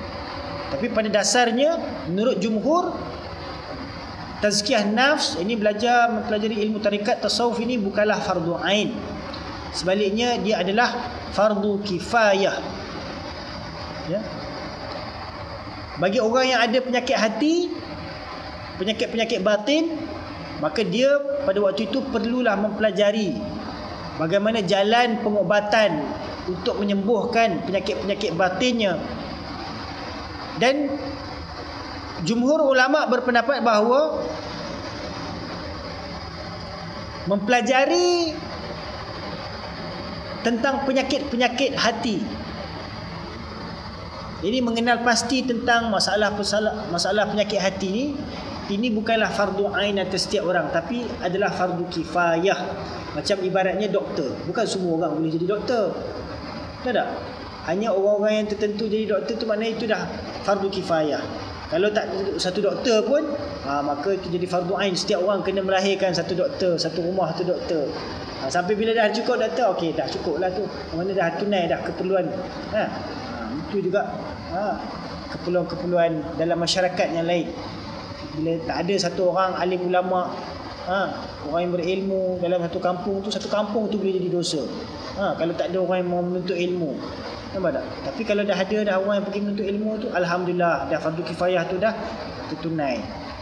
Tapi pada dasarnya menurut jumhur tazkiyah nafs ini belajar mempelajari ilmu tarikat tasawuf ini bukanlah fardu ain. Sebaliknya dia adalah fardu kifayah. Ya bagi orang yang ada penyakit hati penyakit-penyakit batin maka dia pada waktu itu perlulah mempelajari bagaimana jalan pengobatan untuk menyembuhkan penyakit-penyakit batinnya. Dan jumhur ulama berpendapat bahawa mempelajari tentang penyakit-penyakit hati jadi mengenal pasti tentang masalah masalah penyakit hati ni ini bukanlah fardu ain atas setiap orang tapi adalah fardu kifayah. Macam ibaratnya doktor. Bukan semua orang boleh jadi doktor. Tahu tak? Hanya orang-orang yang tertentu jadi doktor tu maknanya itu dah fardu kifayah. Kalau tak satu doktor pun, ha, maka itu jadi fardu ain. Setiap orang kena melahirkan satu doktor, satu rumah satu doktor. Ha, sampai bila dah cukup doktor, okey dah cukup lah tu. Mana dah tunai dah keperluan. Ha itu juga ha, keperluan-keperluan dalam masyarakat yang lain. Bila tak ada satu orang alim ulama, ha, orang yang berilmu dalam satu kampung tu, satu kampung tu boleh jadi dosa. Ha, kalau tak ada orang yang menuntut ilmu. Nampak tak? Tapi kalau dah ada dah orang yang pergi menuntut ilmu tu, Alhamdulillah dah fardu kifayah tu dah tertunai.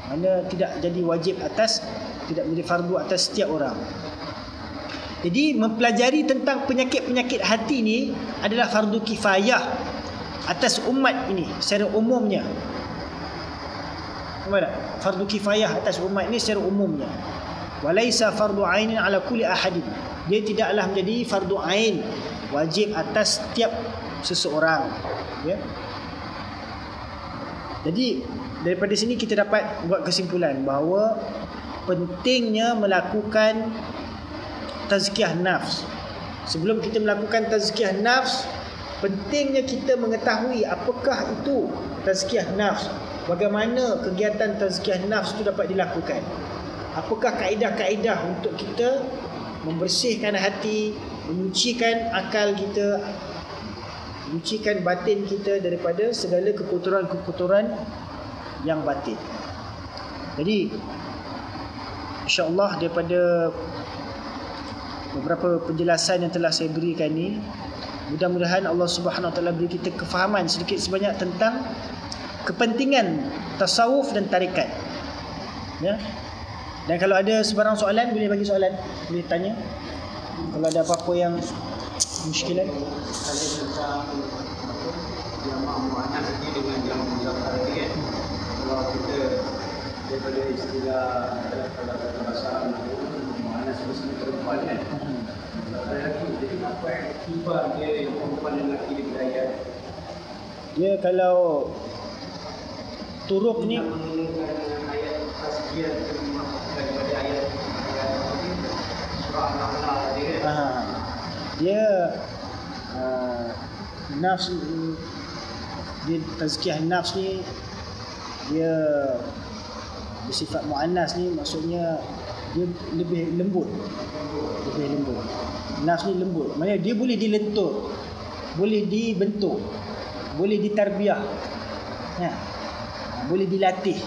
Mana tidak jadi wajib atas, tidak menjadi fardu atas setiap orang. Jadi mempelajari tentang penyakit-penyakit hati ni adalah fardu kifayah atas umat ini secara umumnya. Nampak tak? Fardu kifayah atas umat ini secara umumnya. Walaisa fardu ainin ala kulli ahadin. Dia tidaklah menjadi fardu ain wajib atas setiap seseorang. Ya. Jadi daripada sini kita dapat buat kesimpulan bahawa pentingnya melakukan tazkiyah nafs. Sebelum kita melakukan tazkiyah nafs, pentingnya kita mengetahui apakah itu tazkiyah nafs. Bagaimana kegiatan tazkiyah nafs itu dapat dilakukan. Apakah kaedah-kaedah untuk kita membersihkan hati, menyucikan akal kita, menyucikan batin kita daripada segala kekotoran-kekotoran yang batin. Jadi insya-Allah daripada beberapa penjelasan yang telah saya berikan ni mudah-mudahan Allah Subhanahu taala beri kita kefahaman sedikit sebanyak tentang kepentingan tasawuf dan tarikat. Ya. Dan kalau ada sebarang soalan boleh bagi soalan. Boleh tanya. Kalau ada apa-apa yang muskilan. Kalau kita daripada istilah kalau bahasa Arab mana sebesar perempuan kan? Lelaki akibat dia perempuan dan lelaki dia kalau turuk ni ayat tasbih daripada ayat surah al-ahzab dia dia uh, nafs dia tazkiyah nafs ni dia bersifat muannas ni maksudnya dia lebih lembut. Lebih lembut. Nafs ni lembut. Maknanya dia boleh dilentur. Boleh dibentuk. Boleh ditarbiah. Ya. boleh dilatih.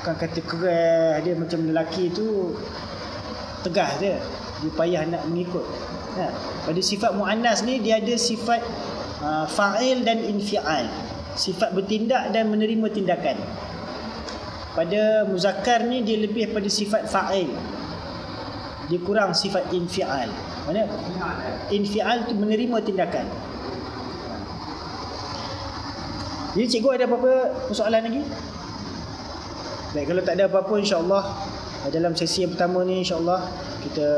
Bukan kata keras. Dia macam lelaki tu tegas dia dia payah nak mengikut. Ya. pada sifat muannas ni dia ada sifat uh, fa'il dan infial. Sifat bertindak dan menerima tindakan pada muzakkar ni dia lebih pada sifat fa'il. Dia kurang sifat infial. Mana? Infial tu menerima tindakan. Jadi cikgu ada apa-apa persoalan lagi? Baik kalau tak ada apa-apa insyaAllah dalam sesi yang pertama ni insyaAllah kita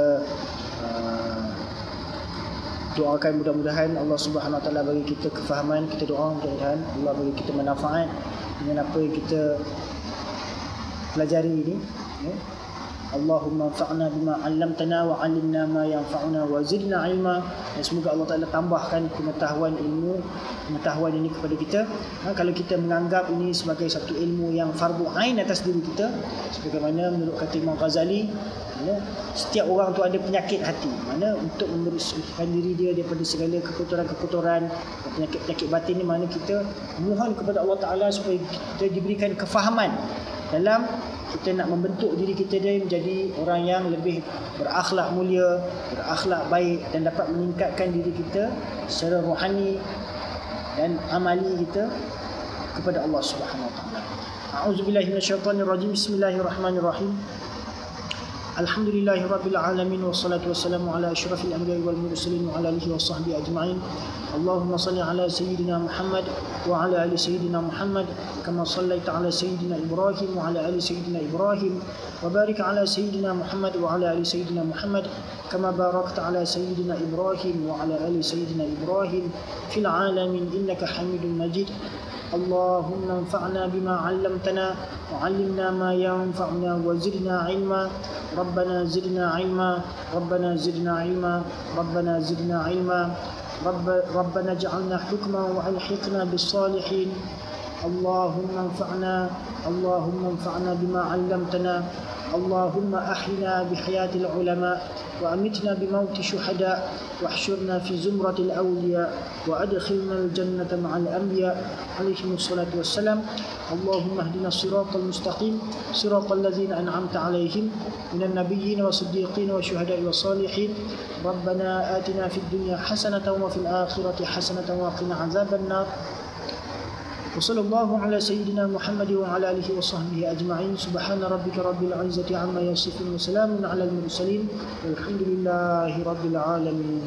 uh, doakan mudah-mudahan Allah Subhanahu Wa Taala bagi kita kefahaman kita doa mudah-mudahan Allah bagi kita manfaat dengan apa yang kita pelajari ini ya. Allahumma fa'na bima 'allamtana wa 'allimna ma yanfa'una wa zidna 'ilma. Dan semoga Allah Taala tambahkan pengetahuan ilmu pengetahuan ini kepada kita. Ha, kalau kita menganggap ini sebagai satu ilmu yang fardu ain atas diri kita sebagaimana menurut kata Imam Ghazali ya, setiap orang tu ada penyakit hati. Mana untuk membersihkan diri dia daripada segala kekotoran-kekotoran penyakit-penyakit batin ni mana kita mohon kepada Allah Taala supaya kita diberikan kefahaman dalam kita nak membentuk diri kita dia menjadi orang yang lebih berakhlak mulia, berakhlak baik dan dapat meningkatkan diri kita secara rohani dan amali kita kepada Allah Subhanahu wa taala. A'udzubillahi minasyaitonirrajim. Bismillahirrahmanirrahim. Alhamdulillahi Rabbil Alamin Wassalatu wassalamu ala ashrafil anbiya wal mursalin Wa ala alihi wa sahbihi ajma'in. Allahumma salli ala Sayyidina Muhammad Wa ala ali Sayyidina Muhammad Kama sallaita ala Sayyidina Ibrahim Wa ala ali Sayyidina Ibrahim. Wa barik ala Sayyidina Muhammad Wa ala ali Sayyidina Muhammad Kama barakta ala Sayyidina Ibrahim Wa ala ali اللهم انفعنا بما علمتنا وعلمنا ما ينفعنا وزدنا علما. ربنا زدنا علما ربنا زدنا علما ربنا زدنا علما. رب ربنا اجعلنا حكما وألحقنا بالصالحين. اللهم انفعنا اللهم انفعنا بما علمتنا اللهم أحينا بحياة العلماء وأمتنا بموت الشهداء واحشرنا في زمرة الأولياء وأدخلنا الجنة مع الأنبياء عليهم الصلاة والسلام. اللهم اهدنا الصراط المستقيم صراط الذين أنعمت عليهم من النبيين والصديقين والشهداء والصالحين. ربنا آتنا في الدنيا حسنة وفي الآخرة حسنة وقنا عذاب النار. وصلى الله على سيدنا محمد وعلى آله وصحبه أجمعين. سبحان ربك رب العزة عما يصفون وسلام على المرسلين والحمد لله رب العالمين.